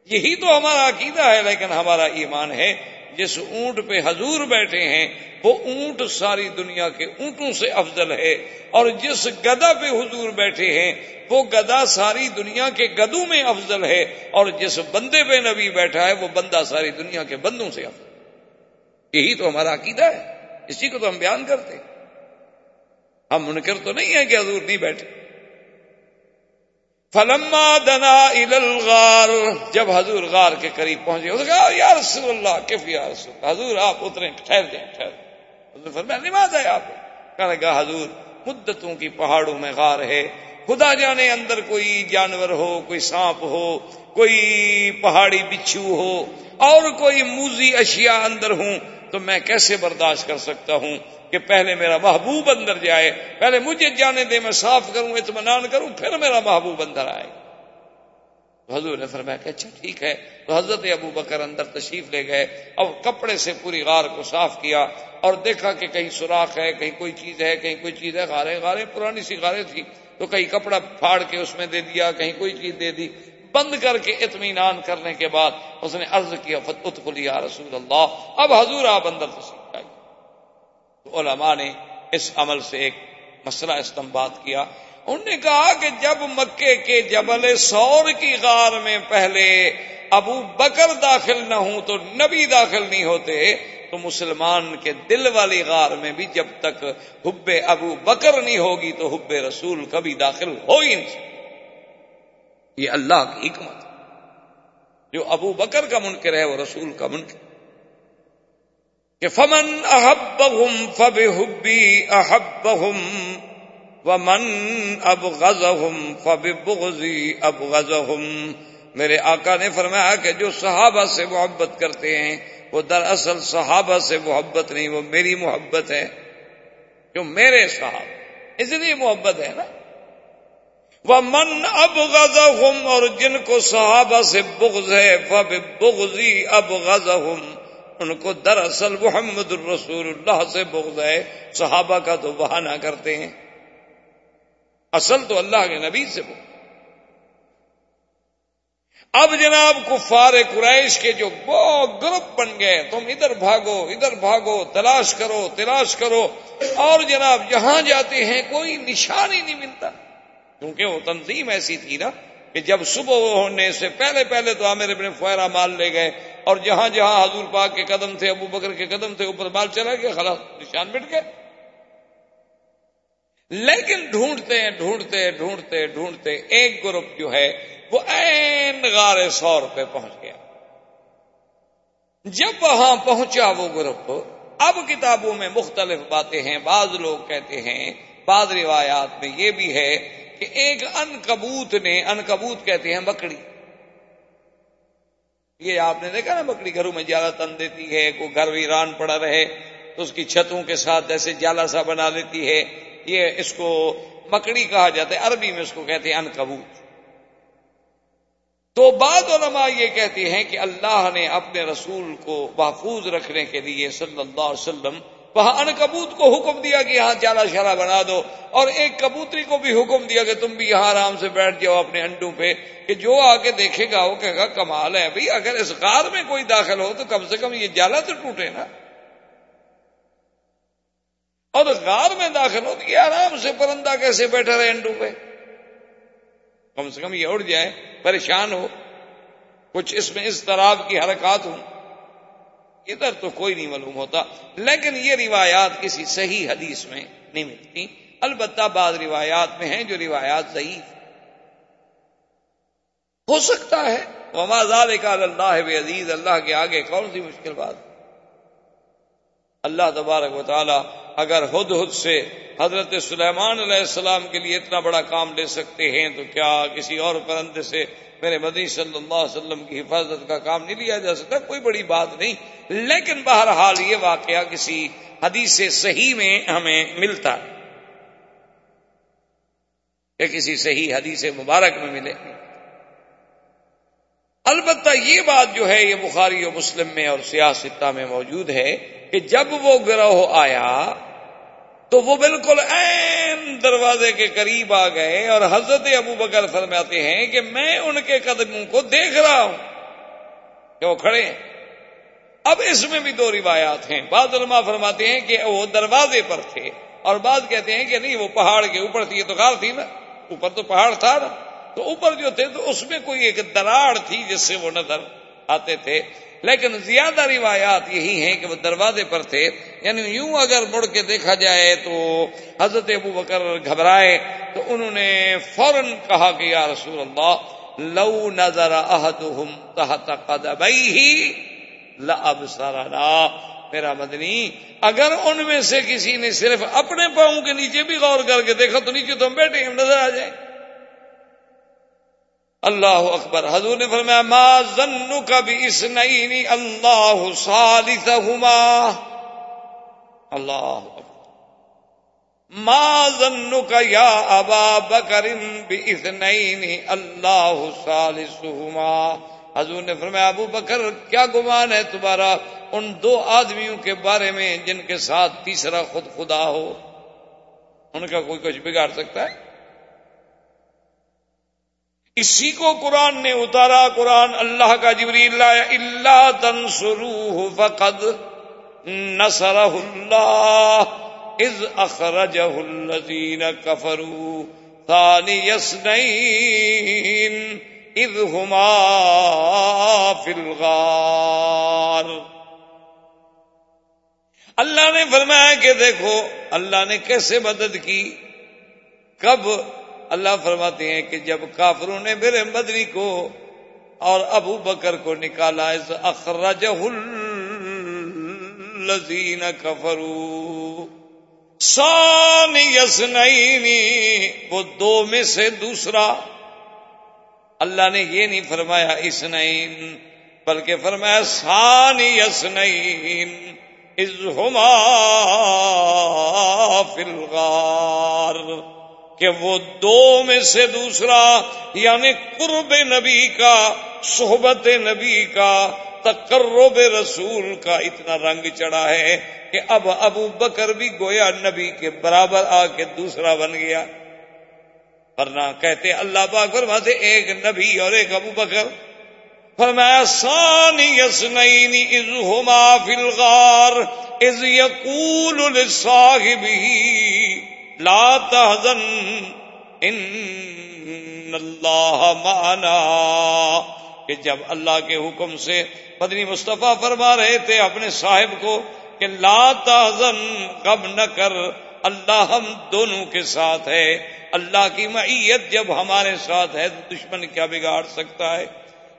یہی تو ہمارا عقیدہ ہے، لیکن ہمارا ایمان ہے، جس اونٹ پہ حضور بیٹھے ہیں، وہ اونٹ ساری دنیا کے اونٹوں سے افضل ہے۔ اور جس گدا پہ حضور بیٹھے ہیں، وہ گدا ساری دنیا کے گدوں میں افضل ہے۔ اور جس بندے پہ نبی بیٹھا ہے، وہ بندہ ساری دنیا کے بندوں سے افضل یہی تو ہمارا عقیدہ ہے، اسی کو تو ہم بیان کرتے ہم منکر تو نہیں ہیں کہ حضور نہیں بیٹھے۔ فلما دنا الغار، جب حضور غار کے قریب پہنچے اس کہا، یا رسول اللہ کف یا رسول اللہ؟ حضور، آپ اترے ٹھہر جائیں، ٹھہر حضور فرمایا، نماز ہے آپ کہنے لگا، حضور، مدتوں کی پہاڑوں میں غار ہے۔ خدا جانے اندر کوئی جانور ہو، کوئی سانپ ہو، کوئی پہاڑی بچھو ہو، اور کوئی موزی اشیاء اندر ہوں۔ تو میں کیسے برداشت کر سکتا ہوں کہ پہلے میرا محبوب اندر جائے؟ پہلے مجھے جانے دے، میں صاف کروں، اطمینان کروں، پھر میرا محبوب اندر آئے۔ تو حضور نے فرمایا کہ اچھا ٹھیک ہے۔ تو حضرت ابو بکر اندر تشریف لے گئے اور کپڑے سے پوری غار کو صاف کیا اور دیکھا کہ کہیں سوراخ ہے، کہیں کوئی چیز ہے، کہیں کوئی چیز ہے، غاریں غاریں، پرانی سی غاریں تھی تو کہیں کپڑا پھاڑ کے اس میں دے دیا، کہیں کوئی چیز دے دی۔ بند کر کے اطمینان کرنے کے بعد اس نے عرض کیا فتح یا رسول اللہ. اب حضور آپ اندر تشریف آئیے تو علماء نے اس عمل سے ایک مسئلہ استعمال کیا۔ انہوں نے کہا کہ جب مکے کے جبل سور کی غار میں پہلے ابو بکر داخل نہ ہوں تو نبی داخل نہیں ہوتے، تو مسلمان کے دل والی غار میں بھی جب تک حب ابو بکر نہیں ہوگی تو حب رسول کبھی داخل ہو ہی نہیں یہ اللہ کی حکمت جو ابو بکر کا منکر ہے، وہ رسول کا منکر۔ کہ فمن احبهم فبحبی احبهم ومن ابغضهم فببغضی ابغضهم میرے آقا نے فرمایا کہ جو صحابہ سے محبت کرتے ہیں، وہ دراصل صحابہ سے محبت نہیں، وہ میری محبت ہے۔ جو میرے صاحب اس لیے محبت ہے نا۔ وہ من اب اور جن کو صحابہ سے بغض ہے فب بغضی اب ان کو دراصل محمد الرسول اللہ سے بغض ہے۔ صحابہ کا تو بہانہ کرتے ہیں۔ اصل تو اللہ کے نبی سے بغض۔ اب جناب کفار قریش کے جو وہ گروپ بن گئے، تم ادھر بھاگو ادھر بھاگو، تلاش کرو تلاش کرو۔ اور جناب جہاں جاتے ہیں، کوئی نشان ہی نہیں ملتا۔ کیونکہ وہ تنظیم ایسی تھی نا کہ جب صبح ہونے سے پہلے پہلے تو عامر ابن فہرا مال لے گئے اور جہاں جہاں حضور پاک کے قدم تھے، ابو بکر کے قدم تھے، اوپر مال چلا گیا، خلاص نشان مٹ گئے۔ لیکن ڈھونڈتے ڈھونڈتے ڈھونڈتے ڈھونڈتے ایک گروپ جو ہے، وہ این غار سور پہ پہنچ گیا۔ جب وہاں پہنچا وہ گروپ، اب کتابوں میں مختلف باتیں ہیں، بعض لوگ کہتے ہیں، بعض روایات میں یہ بھی ہے کہ ایک ان کبوت نے ان کبوت کہتے ہیں بکڑی یہ آپ نے دیکھا نا بکڑی گھروں میں جالا تن دیتی ہے، کوئی گھر ویران پڑا رہے، تو اس کی چھتوں کے ساتھ ایسے جالا سا بنا لیتی ہے۔ یہ اس کو مکڑی کہا جاتا ہے، عربی میں اس کو کہتے ہیں ان کبوت تو بعض علماء یہ کہتے ہیں کہ اللہ نے اپنے رسول کو محفوظ رکھنے کے لیے صلی اللہ علیہ وسلم وہاں ان کبوت کو حکم دیا کہ یہاں چالا شالا بنا دو اور ایک کبوتری کو بھی حکم دیا کہ تم بھی یہاں آرام سے بیٹھ جاؤ اپنے انڈوں پہ کہ جو آ کے دیکھے گا وہ کہے گا کمال ہے بھائی، اگر اس غار میں کوئی داخل ہو تو کم سے کم یہ جالا تو ٹوٹے نا۔ اور غار میں داخل ہو تو یہ آرام سے پرندہ کیسے بیٹھا رہے انڈوں پہ؟ کم سے کم یہ اڑ جائے، پریشان ہو۔ کچھ اس میں اس طرح کی حرکات ہوں۔ ادھر تو کوئی نہیں معلوم ہوتا، لیکن یہ روایات کسی صحیح حدیث میں نہیں ملتی۔ البتہ بعض روایات میں ہیں جو روایات ضعیف ہو سکتا ہے۔ کا اللہ عزیز اللہ کے آگے کون سی مشکل بات؟ اللہ تبارک و تعالی اگر ہد ہد سے حضرت سلیمان علیہ السلام کے لیے اتنا بڑا کام لے سکتے ہیں تو کیا کسی اور پرندے سے میرے مدی صلی اللہ علیہ وسلم کی حفاظت کا کام نہیں لیا جا سکتا؟ کوئی بڑی بات نہیں۔ لیکن بہرحال یہ واقعہ کسی حدیث صحیح میں ہمیں ملتا۔ کہ کسی صحیح حدیث مبارک میں ملے۔ البتہ یہ بات جو ہے یہ بخاری و مسلم میں اور سیاستہ میں موجود ہے۔ کہ جب وہ گروہ آیا تو وہ بالکل این دروازے کے قریب آ گئے اور حضرت ابو بکر فرماتے ہیں کہ میں ان کے قدموں کو دیکھ رہا ہوں کہ وہ کھڑے ہیں۔ اب اس میں بھی دو روایات ہیں۔ بعض علماء فرماتے ہیں کہ وہ دروازے پر تھے اور بعض کہتے ہیں کہ نہیں، وہ پہاڑ کے اوپر تھی، یہ تو غار تھی نا۔ اوپر تو پہاڑ تھا نا۔ تو اوپر جو تھے تو اس میں کوئی ایک دراڑ تھی جس سے وہ نظر آتے تھے۔ لیکن زیادہ روایات یہی ہیں کہ وہ دروازے پر تھے یعنی یوں اگر مڑ کے دیکھا جائے تو حضرت ابو بکر گھبرائے، تو انہوں نے فوراً کہا کہ یا رسول اللہ، لو نظر احدهم تحت قدميه لابصرنا۔ میرا مدنی، اگر ان میں سے کسی نے صرف اپنے پاؤں کے نیچے بھی غور کر کے دیکھا تو نیچے تو ہم بیٹھے ہم نظر آ جائیں۔ اللہ اکبر۔ حضور نے فرمایا، ما ظنو کا اس نئی اللہ ثالثہما اللہ اکبر۔ ما ظنو کا یا ابا بکر بھی اس نئی اللہ ثالثہما حضور نے فرمایا، ابو بکر، کیا گمان ہے تمہارا ان دو آدمیوں کے بارے میں جن کے ساتھ تیسرا خود خدا ہو؟ ان کا کوئی کچھ بگاڑ سکتا ہے؟ اسی کو قرآن نے اتارا، قرآن اللہ کا جبریل لایا اللہ تنسروہ فقد نصرہ اللہ اذ اخرجہ الذین کفروا ثانی یسنین اذ ہما فی الغار۔ اللہ نے فرمایا کہ دیکھو، اللہ نے کیسے مدد کی؟ کب اللہ فرماتے ہیں کہ جب کافروں نے میرے مدنی کو اور ابو بکر کو نکالا، اس اخرج الذین کفروا. سان یسنینی وہ دو میں سے دوسرا. اللہ نے یہ نہیں فرمایا اسنین، بلکہ فرمایا سان یسنین از ہما فی الغار. کہ وہ دو میں سے دوسرا یعنی قرب نبی کا، صحبت نبی کا، تقرب رسول کا اتنا رنگ چڑھا ہے کہ اب ابو بکر بھی گویا نبی کے برابر آ کے دوسرا بن گیا۔ ورنہ کہتے اللہ پاک فرماتے، ایک نبی اور ایک ابو بکر۔ فرمایا سانی یسنین از ہما فی الغار از یقول لصاحبہ۔ لا تحزن ان اللہ معنا۔ کہ جب اللہ کے حکم سے پدنی مصطفیٰ فرما رہے تھے اپنے صاحب کو کہ لا تحزن کب نہ کر، اللہ ہم دونوں کے ساتھ ہے۔ اللہ کی معیت جب ہمارے ساتھ ہے تو دشمن کیا بگاڑ سکتا ہے؟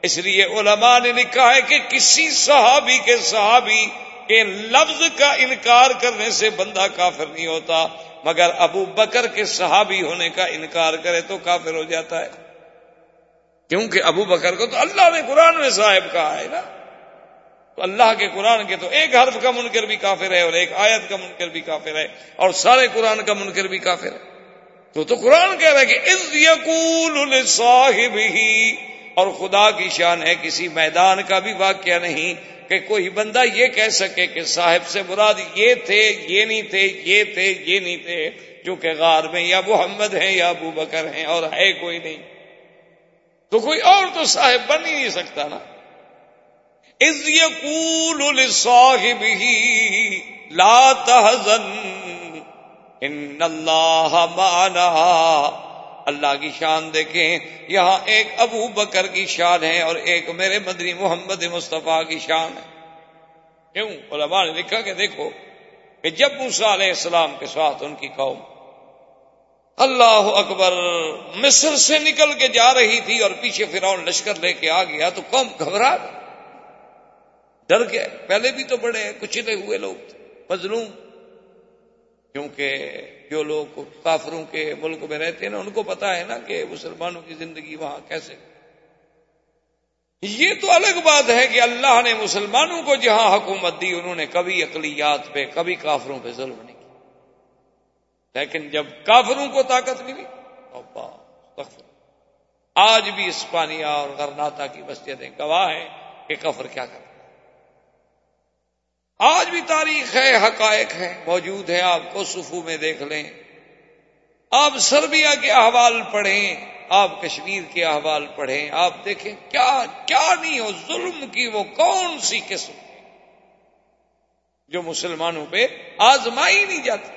اس لیے علماء نے لکھا ہے کہ کسی صحابی کے صحابی کے لفظ کا انکار کرنے سے بندہ کافر نہیں ہوتا۔ مگر ابو بکر کے صحابی ہونے کا انکار کرے تو کافر ہو جاتا ہے۔ کیونکہ ابو بکر کو تو اللہ نے قرآن میں صاحب کہا ہے نا۔ تو اللہ کے قرآن کے تو ایک حرف کا منکر بھی کافر ہے اور ایک آیت کا منکر بھی کافر ہے اور سارے قرآن کا منکر بھی کافر ہے۔ تو تو قرآن کہہ رہا ہے کہ از یقول صاحب ہی اور خدا کی شان ہے، کسی میدان کا بھی واقعہ نہیں کہ کوئی بندہ یہ کہہ سکے کہ صاحب سے مراد یہ تھے، یہ نہیں تھے، یہ تھے، یہ نہیں تھے جو کہ غار میں یا محمد ہیں یا ابو بکر ہیں اور ہے کوئی نہیں۔ تو کوئی اور تو صاحب بن ہی نہیں سکتا نا۔ از یقول صاحب ہی لا تحزن، ان اللہ مانا اللہ کی شان دیکھیں، یہاں ایک ابو بکر کی شان ہے اور ایک میرے مدری محمد مصطفیٰ کی شان ہے۔ کیوں؟ علماء نے لکھا کہ دیکھو کہ جب موسا علیہ السلام کے ساتھ ان کی قوم اللہ اکبر مصر سے نکل کے جا رہی تھی اور پیچھے فرعون لشکر لے کے آ گیا تو قوم گھبرا ڈر گئے۔ پہلے بھی تو بڑے کچلے ہوئے لوگ تھے، مظلوم۔ کیونکہ جو لوگ کافروں کے ملک میں رہتے ہیں نا، ان کو پتا ہے نا کہ مسلمانوں کی زندگی وہاں کیسے یہ تو الگ بات ہے کہ اللہ نے مسلمانوں کو جہاں حکومت دی، انہوں نے کبھی اقلیات پہ، کبھی کافروں پہ ظلم نہیں کیا۔ لیکن جب کافروں کو طاقت ملی آج بھی اسپانیہ اور غرناتا کی مسجدیں گواہ ہیں کہ کفر کیا کرتا آج بھی تاریخ ہے، حقائق ہے موجود ہے آپ کو صفو میں دیکھ لیں۔ آپ سربیا کے احوال پڑھیں، آپ کشمیر کے احوال پڑھیں، آپ دیکھیں کیا کیا نہیں ہو، ظلم کی وہ کون سی قسم؟ جو مسلمانوں پہ آزمائی نہیں جاتی۔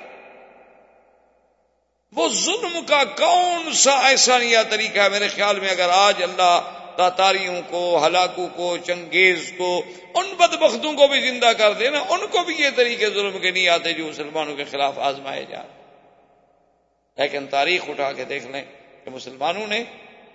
وہ ظلم کا کون سا ایسا نیا طریقہ ہے؟ میرے خیال میں اگر آج اللہ تاتاریوں کو ہلاکو کو، چنگیز کو، ان بدبختوں کو بھی زندہ کر دینا، ان کو بھی یہ طریقے ظلم کے نہیں آتے جو مسلمانوں کے خلاف آزمائے جا لیکن تاریخ اٹھا کے دیکھ لیں کہ مسلمانوں نے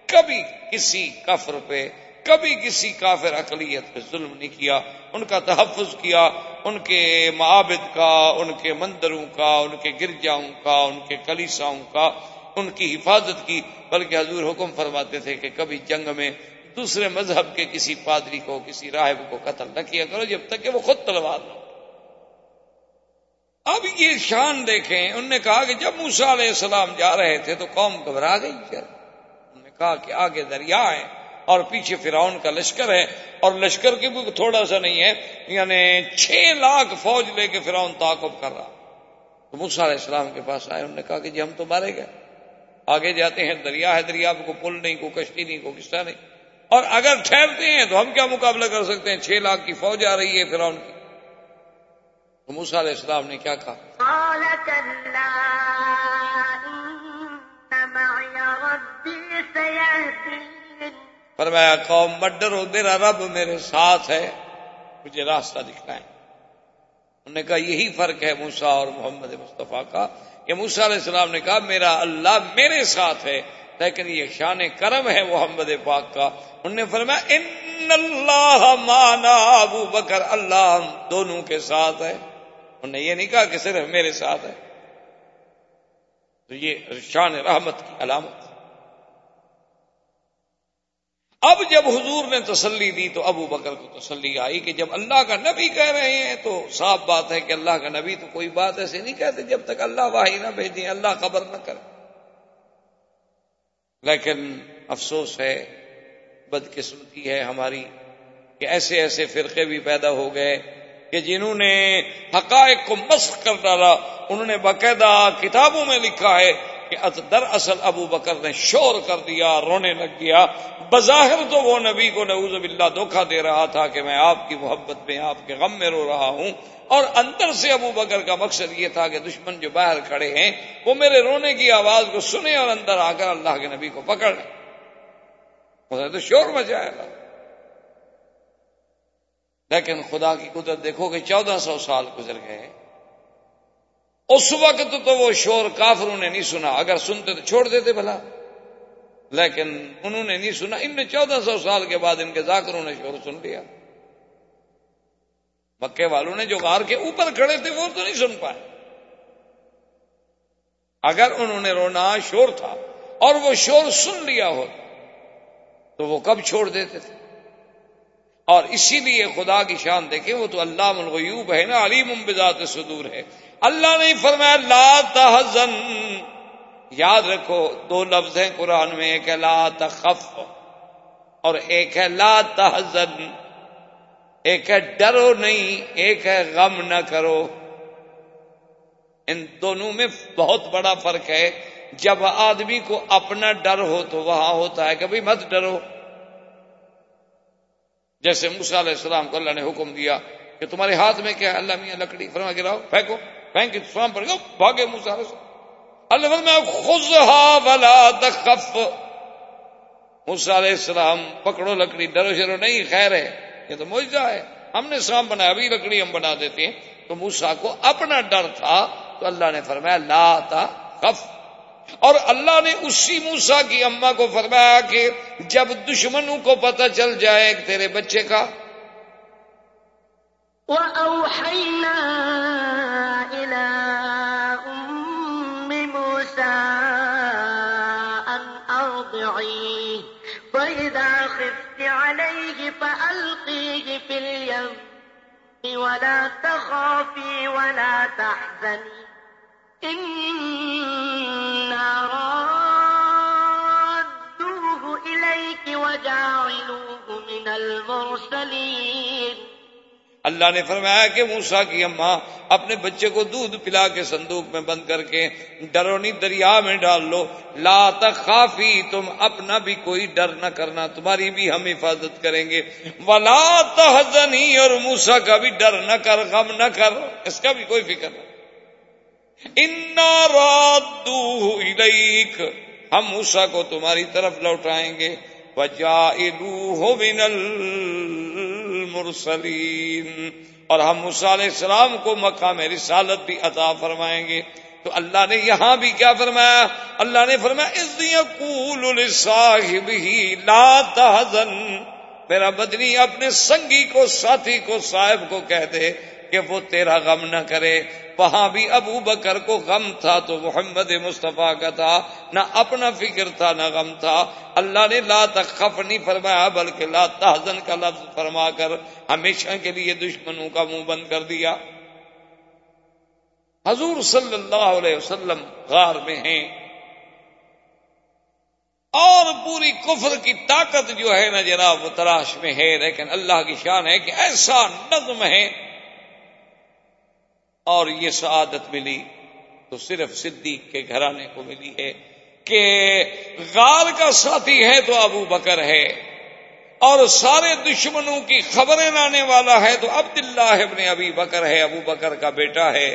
کبھی کسی کفر پہ، کبھی کسی کافر اقلیت پہ ظلم نہیں کیا۔ ان کا تحفظ کیا، ان کے معابد کا، ان کے مندروں کا، ان کے گرجاؤں کا، ان کے کلیساؤں کا، ان کی حفاظت کی۔ بلکہ حضور حکم فرماتے تھے کہ کبھی جنگ میں دوسرے مذہب کے کسی پادری کو، کسی راہب کو قتل نہ کیا کرو جب تک کہ وہ خود تلوار نہ اب یہ شان دیکھیں، انہوں نے کہا کہ جب موسا علیہ السلام جا رہے تھے تو قوم گھبرا گئی۔ انہوں نے کہا کہ آگے دریا ہے اور پیچھے فراؤن کا لشکر ہے اور لشکر کی بھی تھوڑا سا نہیں ہے یعنی چھ لاکھ فوج لے کے فراؤن تعاقب کر رہا۔ تو موسا علیہ السلام کے پاس آئے، انہوں نے کہا کہ جی ہم تو مارے گئے۔ آگے جاتے ہیں، دریا ہے، دریا کو پل نہیں، کو کشتی نہیں، کو قصہ نہیں۔ اور اگر ٹھہرتے ہیں تو ہم کیا مقابلہ کر سکتے ہیں؟ چھ لاکھ کی فوج آ رہی ہے پھر ان کی۔ تو موسا علیہ السلام نے کیا کہا؟ فرمایا قوم مڈر ہو میرا رب میرے ساتھ ہے مجھے راستہ دکھائیں انہوں نے کہا یہی فرق ہے موسا اور محمد مصطفیٰ کا۔ کہ موسا علیہ السلام نے کہا میرا اللہ میرے ساتھ ہے لیکن یہ شان کرم ہے محمد پاک کا۔ انہوں نے فرمایا، ان اللہ مانا ابو بکر، اللہ ہم دونوں کے ساتھ ہے انہوں نے یہ نہیں کہا کہ صرف میرے ساتھ ہے تو یہ شان رحمت کی علامت۔ اب جب حضور نے تسلی دی تو ابو بکر کو تسلی آئی کہ جب اللہ کا نبی کہہ رہے ہیں تو صاف بات ہے کہ اللہ کا نبی تو کوئی بات ایسے نہیں کہتے جب تک اللہ واہی نہ بھیجیں، اللہ خبر نہ کرے لیکن افسوس ہے، بدقسمتی ہے ہماری کہ ایسے ایسے فرقے بھی پیدا ہو گئے کہ جنہوں نے حقائق کو مسخ کر ڈالا، انہوں نے باقاعدہ کتابوں میں لکھا ہے کہ در اصل ابو بکر نے شور کر دیا، رونے لگ گیا۔ بظاہر تو وہ نبی کو نعوذ باللہ دھوکہ دے رہا تھا کہ میں آپ کی محبت میں، آپ کے غم میں رو رہا ہوں۔ اور اندر سے ابو بکر کا مقصد یہ تھا کہ دشمن جو باہر کھڑے ہیں، وہ میرے رونے کی آواز کو سنے اور اندر آ کر اللہ کے نبی کو پکڑ لیں۔ تو شور مچائے گا۔ لیکن خدا کی قدرت دیکھو کہ چودہ سو سال گزر گئے۔ اس وقت تو وہ شور کافروں نے نہیں سنا۔ اگر سنتے تو چھوڑ دیتے بھلا۔ لیکن انہوں نے نہیں سنا۔ ان نے چودہ سو سال کے بعد ان کے ذاکروں نے شور سن لیا۔ مکے والوں نے جو غار کے اوپر کھڑے تھے وہ تو نہیں سن پائے۔ اگر انہوں نے رونا شور تھا اور وہ شور سن لیا ہو تو وہ کب چھوڑ دیتے تھے؟ اور اسی لیے خدا کی شان دیکھیں، وہ تو اللہ الغیوب ہے نا، علیم بذات صدور ہے۔ اللہ نے فرمایا، لا تحزن۔ یاد رکھو، دو لفظ ہیں قرآن میں، ایک ہے لا تخف اور ایک ہے لا تحزن۔ ایک ہے ڈرو نہیں، ایک ہے غم نہ کرو۔ ان دونوں میں بہت بڑا فرق ہے۔ جب آدمی کو اپنا ڈر ہو تو وہاں ہوتا ہے کبھی مت ڈرو۔ جیسے موسا علیہ السلام کو اللہ نے حکم دیا کہ تمہارے ہاتھ میں کیا ہے؟ اللہ میاں لکڑی، فرما گراؤ پھینکو۔ پھینک سوام پر گا بھاگے موسا علیہ السلام۔ اللہ میں خزہا ولا تخف۔ علیہ السلام، پکڑو لکڑی، ڈرو شرو نہیں، خیر ہے۔ یہ تو موجہ ہے۔ ہم نے سانپ بنایا، ابھی لکڑی ہم بنا دیتے ہیں۔ تو موسا کو اپنا ڈر تھا۔ تو اللہ نے فرمایا، لا تا کف اور اللہ نے اسی موسا کی اما کو فرمایا کہ جب دشمنوں کو پتہ چل جائے تیرے بچے کا۔ وَأَوْحَيْنَا فِي وَلَا تَخَافِي وَلَا تَحْزَنِي. إِنَّا رَادُّوهُ إِلَيْكِ وَجَاعِلُوهُ مِنَ الْمُرْسَلِينَ. اللہ نے فرمایا کہ موسا کی اماں اپنے بچے کو دودھ پلا کے صندوق میں بند کر کے ڈرونی دریا میں ڈال لو۔ لا تخافی، تم اپنا بھی کوئی ڈر نہ کرنا، تمہاری بھی ہم حفاظت کریں گے۔ ولا تحزنی، اور موسا کا بھی ڈر نہ کر، غم نہ کر، اس کا بھی کوئی فکر نہ انا رات ہم موسا کو تمہاری طرف لوٹائیں گے۔ من المرسلین۔ اور ہم موسیٰ علیہ السلام کو مقام رسالت بھی عطا فرمائیں گے۔ تو اللہ نے یہاں بھی کیا فرمایا؟ اللہ نے فرمایا، اس یقول صاحب ہی لا تحزن۔ میرا بدنی اپنے سنگی کو، ساتھی کو، صاحب کو کہہ دے۔ کہ وہ تیرا غم نہ کرے۔ وہاں بھی ابو بکر کو غم تھا تو محمد مصطفیٰ کا تھا۔ نہ اپنا فکر تھا، نہ غم تھا۔ اللہ نے لا تخف نہیں فرمایا، بلکہ لا تحزن کا لفظ فرما کر ہمیشہ کے لیے دشمنوں کا منہ بند کر دیا۔ حضور صلی اللہ علیہ وسلم غار میں ہیں۔ اور پوری کفر کی طاقت جو ہے نا جناب، وہ تلاش میں ہے۔ لیکن اللہ کی شان ہے کہ ایسا نظم ہے۔ اور یہ سعادت ملی تو صرف صدیق کے گھرانے کو ملی ہے کہ غار کا ساتھی ہے تو ابو بکر ہے اور سارے دشمنوں کی خبریں لانے والا ہے تو عبداللہ ابن ابی بکر ہے ابو بکر کا بیٹا ہے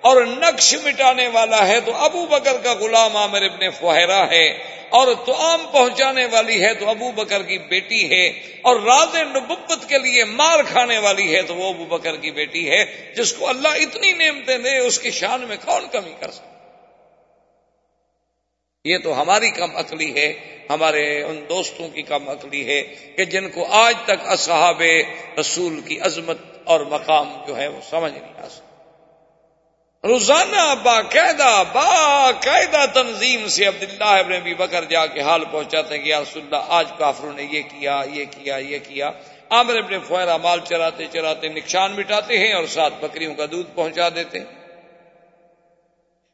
اور نقش مٹانے والا ہے تو ابو بکر کا غلام عامر ابن فہرا ہے اور تو عام پہنچانے والی ہے تو ابو بکر کی بیٹی ہے اور راز نبت کے لیے مار کھانے والی ہے تو وہ ابو بکر کی بیٹی ہے جس کو اللہ اتنی نعمتیں دے، اس کی شان میں کون کمی کر سکتا؟ یہ تو ہماری کم عقلی ہے، ہمارے ان دوستوں کی کم عقلی ہے کہ جن کو آج تک اصحاب رسول کی عظمت اور مقام جو ہے وہ سمجھ نہیں آ سکتا۔ روزانہ باقاعدہ باقاعدہ تنظیم سے عبداللہ ابن ابی بکر جا کے حال پہنچاتے ہیں کہ یا رسول اللہ، آج کافروں نے یہ کیا یہ کیا یہ کیا۔ عامر ابن فہرا مال چراتے چراتے نقصان مٹاتے ہیں اور ساتھ بکریوں کا دودھ پہنچا دیتے ہیں۔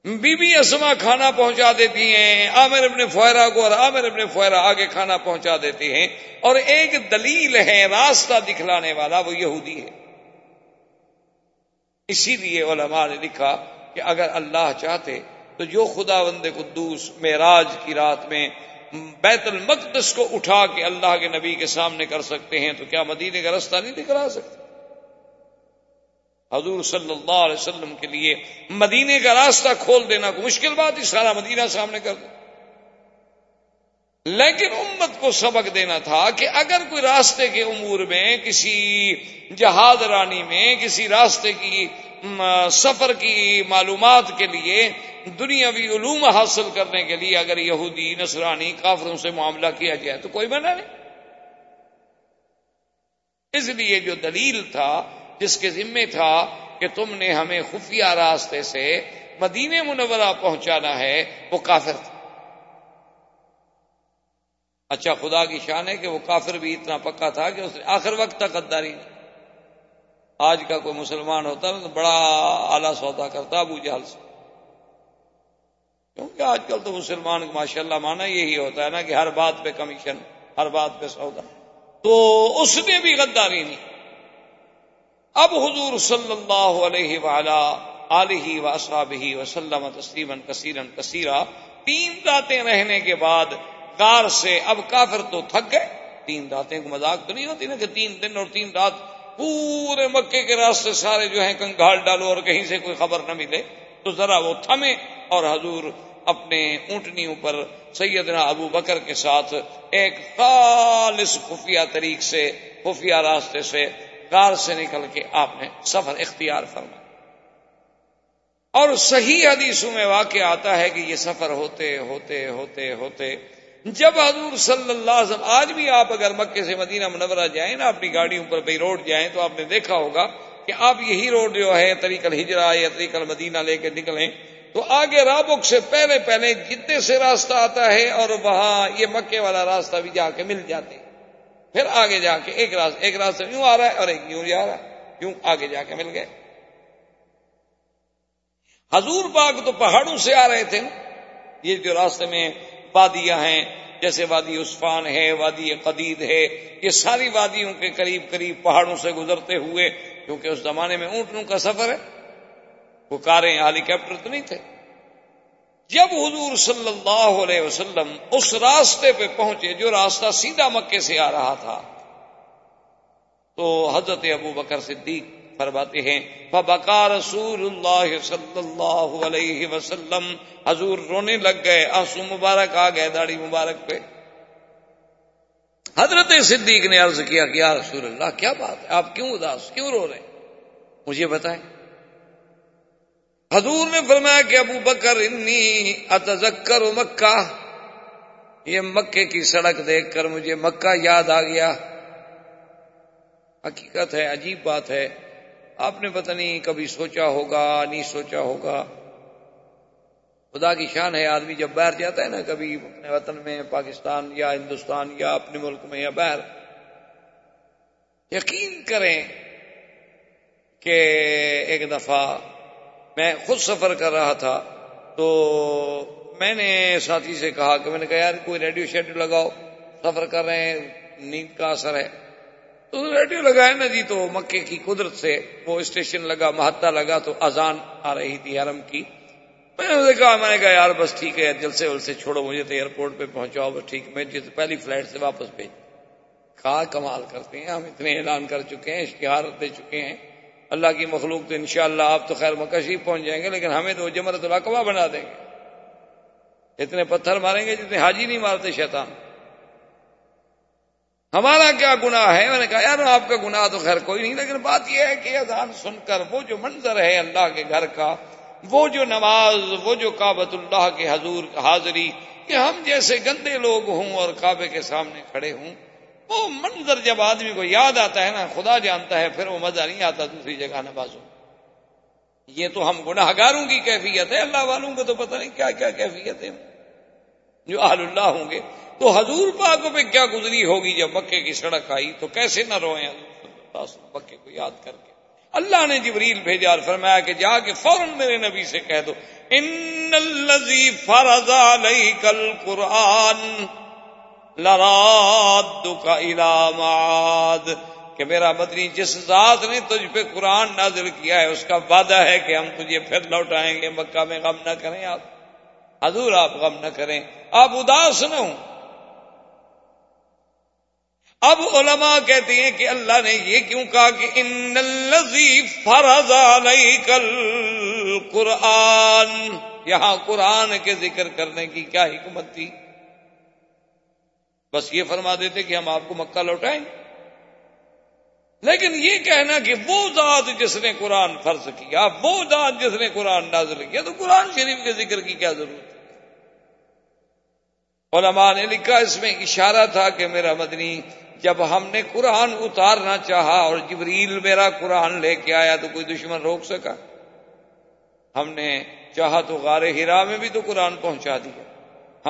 بی بی اسما کھانا پہنچا دیتی ہیں، عامر ابن فہرا کو اور عامر ابن فہرا آگے کھانا پہنچا دیتے ہیں۔ اور ایک دلیل ہے، راستہ دکھلانے والا وہ یہودی ہے۔ اسی لیے علماء نے لکھا کہ اگر اللہ چاہتے تو جو خدا بند قدوس معراج کی رات میں بیت المقدس کو اٹھا کے اللہ کے نبی کے سامنے کر سکتے ہیں تو کیا مدینے کا رستہ نہیں دکھلا سکتے حضور صلی اللہ علیہ وسلم کے لیے مدینے کا راستہ کھول دینا کو مشکل بات ہی سارا مدینہ سامنے کر دو۔ لیکن امت کو سبق دینا تھا کہ اگر کوئی راستے کے امور میں، کسی جہاد رانی میں، کسی راستے کی سفر کی معلومات کے لیے دنیاوی علوم حاصل کرنے کے لیے اگر یہودی، نصرانی، کافروں سے معاملہ کیا جائے تو کوئی منع نہیں۔ اس لیے جو دلیل تھا، جس کے ذمے تھا کہ تم نے ہمیں خفیہ راستے سے مدینہ منورہ پہنچانا ہے، وہ کافر تھا۔ اچھا خدا کی شان ہے کہ وہ کافر بھی اتنا پکا تھا کہ اس نے آخر وقت تک غداری نہیں آج کا کوئی مسلمان ہوتا نا تو بڑا اعلی سودا کرتا ابو جہل سے۔ کیونکہ آج کل تو مسلمان ماشاء اللہ مانا یہی ہوتا ہے نا کہ ہر بات پہ کمیشن، ہر بات پہ سودا۔ تو اس نے بھی غداری نہیں اب حضور صلی اللہ علیہ ولا علیہ وصاب ہی وسلم تسلیمن کثیرن کثیرہ تین راتیں رہنے کے بعد کار سے اب کافر تو تھک گئے۔ تین راتیں کو مذاق تو نہیں ہوتی نا کہ تین دن اور تین رات پورے مکے کے راستے سارے جو ہیں کنگال ڈالو اور کہیں سے کوئی خبر نہ ملے۔ تو ذرا وہ تھمے اور حضور اپنے اونٹنیوں پر سیدنا ابو بکر کے ساتھ ایک خالص خفیہ طریق سے، خفیہ راستے سے کار سے نکل کے آپ نے سفر اختیار فرمایا۔ اور صحیح حدیثوں میں واقع آتا ہے کہ یہ سفر ہوتے ہوتے ہوتے ہوتے۔ جب حضور صلی اللہ علیہ وسلم، آج بھی آپ اگر مکے سے مدینہ منورہ جائیں نا اپنی گاڑیوں پر بھائی روڈ جائیں، تو آپ نے دیکھا ہوگا کہ آپ یہی روڈ جو ہے، طریق الحجرا یا طریق المدینہ لے کے نکلیں۔ تو آگے رابق سے پہلے پہلے جتنے سے راستہ آتا ہے اور وہاں یہ مکے والا راستہ بھی جا کے مل جاتے۔ پھر آگے جا کے ایک راستہ ایک راستہ یوں آ رہا ہے اور ایک یوں جا رہا ہے۔ یوں آگے جا کے مل گئے۔ حضور پاک تو پہاڑوں سے آ رہے تھے یہ جو راستے میں وادیاں ہیں، جیسے وادی عثفان ہے، وادی قدید ہے، یہ ساری وادیوں کے قریب قریب پہاڑوں سے گزرتے ہوئے، کیونکہ اس زمانے میں اونٹنوں کا سفر ہے وہ کاریں ہیلی کاپٹر تو نہیں تھے۔ جب حضور صلی اللہ علیہ وسلم اس راستے پہ پہنچے، جو راستہ سیدھا مکے سے آ رہا تھا، تو حضرت ابو بکر صدیق فرماتے ہیں فبکا رسول اللہ صلی اللہ علیہ وسلم۔ حضور رونے لگ گئے، آنسو مبارک آ گئے، داڑھی مبارک پہ۔ حضرت صدیق نے عرض کیا کہ، یا رسول اللہ، کیا بات ہے؟ آپ کیوں اداس، کیوں رو رہے ہیں؟ مجھے بتائیں۔ حضور نے فرمایا کہ، ابو بکر انی اتذکر مکہ۔ یہ مکے کی سڑک دیکھ کر مجھے مکہ یاد آ گیا۔ حقیقت ہے، عجیب بات ہے۔ آپ نے پتہ نہیں کبھی سوچا ہوگا، نہیں سوچا ہوگا۔ خدا کی شان ہے، آدمی جب باہر جاتا ہے نا، کبھی اپنے وطن میں، پاکستان یا ہندوستان یا اپنے ملک میں یا باہر۔ یقین کریں کہ ایک دفعہ میں خود سفر کر رہا تھا، تو میں نے ساتھی سے کہا کہ میں نے کہا، یار، کوئی ریڈیو شیڈیو لگاؤ، سفر کر رہے ہیں، نیند کا اثر ہے۔ تو ریڈیو لگایا نا جی تو مکے کی قدرت سے، وہ اسٹیشن لگا مہتا لگا تو اذان آ رہی تھی حرم کی۔ میں نے کہا میں نے کہا، یار بس ٹھیک ہے، جلسے ولسے چھوڑو، مجھے تو ایئرپورٹ پہ پہنچاؤ، بس ٹھیک میں جس پہلی فلائٹ سے واپس بھیج۔ کہا، کمال کرتے ہیں، ہم اتنے اعلان کر چکے ہیں اشتہار دے چکے ہیں۔ اللہ کی مخلوق تو انشاءاللہ آپ تو خیر مکشی پہنچ جائیں گے، لیکن ہمیں تو جمرت القبہ بنا دیں گے۔ اتنے پتھر ماریں گے جتنے حاجی نہیں مارتے، شیطان۔ ہمارا کیا گناہ ہے؟ میں نے کہا، یار، آپ کا گناہ تو خیر کوئی نہیں، لیکن بات یہ ہے کہ اذان سن کر وہ جو منظر ہے اللہ کے گھر کا، وہ جو نماز، وہ جو کابت اللہ کے حضور، حاضری، کہ ہم جیسے گندے لوگ ہوں اور کعبے کے سامنے کھڑے ہوں، وہ منظر جب آدمی کو یاد آتا ہے نا، خدا جانتا ہے، پھر وہ مزہ نہیں آتا دوسری جگہ نمازوں یہ تو ہم گناہ گاروں کی کیفیت ہے، اللہ والوں کو تو پتہ نہیں کیا کیا کیفیت ہے۔ جو آل اللہ ہوں گے تو حضور پاک پہ کیا گزری ہوگی جب مکے کی سڑک آئی؟ تو کیسے نہ روئیں مکے کو یاد کر کے۔ اللہ نے جبریل بھیجا اور فرمایا کہ جا کے فوراً میرے نبی سے کہہ دو، ان الذی فرض علیک القرآن لرادک الى معاد. کہ میرا مدنی جس ذات نے تجھ پہ قرآن نازل کیا ہے، اس کا وعدہ ہے کہ ہم تجھے پھر لوٹائیں گے، مکہ میں غم نہ کریں آپ۔ حضور آپ غم نہ کریں۔ آپ اداس نہ ہوں۔ اب علماء کہتے ہیں کہ اللہ نے یہ کیوں کہا کہ ان فرض علیک القرآن؟ یہاں قرآن کے ذکر کرنے کی کیا حکمت تھی؟ بس یہ فرما دیتے کہ ہم آپ کو مکہ لوٹائیں۔ لیکن یہ کہنا کہ وہ ذات جس نے قرآن فرض کیا، وہ ذات جس نے قرآن نازل کیا، تو قرآن شریف کے ذکر کی کیا ضرورت ہے؟ علماء نے لکھا اس میں اشارہ تھا کہ میرا مدنی جب ہم نے قرآن اتارنا چاہا اور جبریل میرا قرآن لے کے آیا تو کوئی دشمن روک سکا؟ ہم نے چاہا تو غار ہرا میں بھی تو قرآن پہنچا دیا۔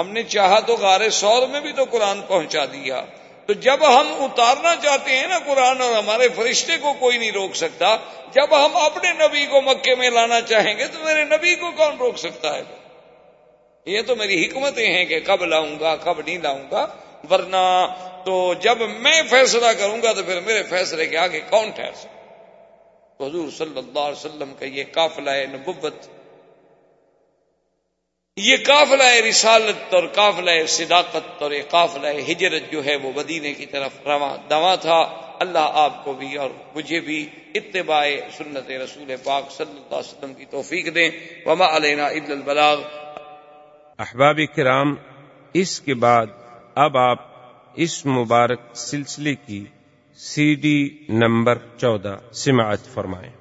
ہم نے چاہا تو غار سور میں بھی تو قرآن پہنچا دیا۔ تو جب ہم اتارنا چاہتے ہیں نا قرآن اور ہمارے فرشتے کو کوئی نہیں روک سکتا، جب ہم اپنے نبی کو مکے میں لانا چاہیں گے تو میرے نبی کو کون روک سکتا ہے؟ یہ تو میری حکمتیں ہیں کہ کب لاؤں گا، کب نہیں لاؤں گا۔ ورنہ تو جب میں فیصلہ کروں گا تو پھر میرے فیصلے کے آگے کون ٹھہر سکتا؟ تو حضور صلی اللہ علیہ وسلم کا یہ قافلہ نبوت، یہ قافلہ رسالت اور قافلہ صداقت اور یہ قافلہ ہجرت جو ہے وہ مدینے کی طرف رواں دوا تھا۔ اللہ آپ کو بھی اور مجھے بھی اتباع سنت رسول پاک صلی اللہ علیہ وسلم کی توفیق دیں۔ وما علینا عید البلاغ۔ احباب کرام، اس کے بعد اب آپ اس مبارک سلسلے کی سی ڈی نمبر چودہ سماعت فرمائیں۔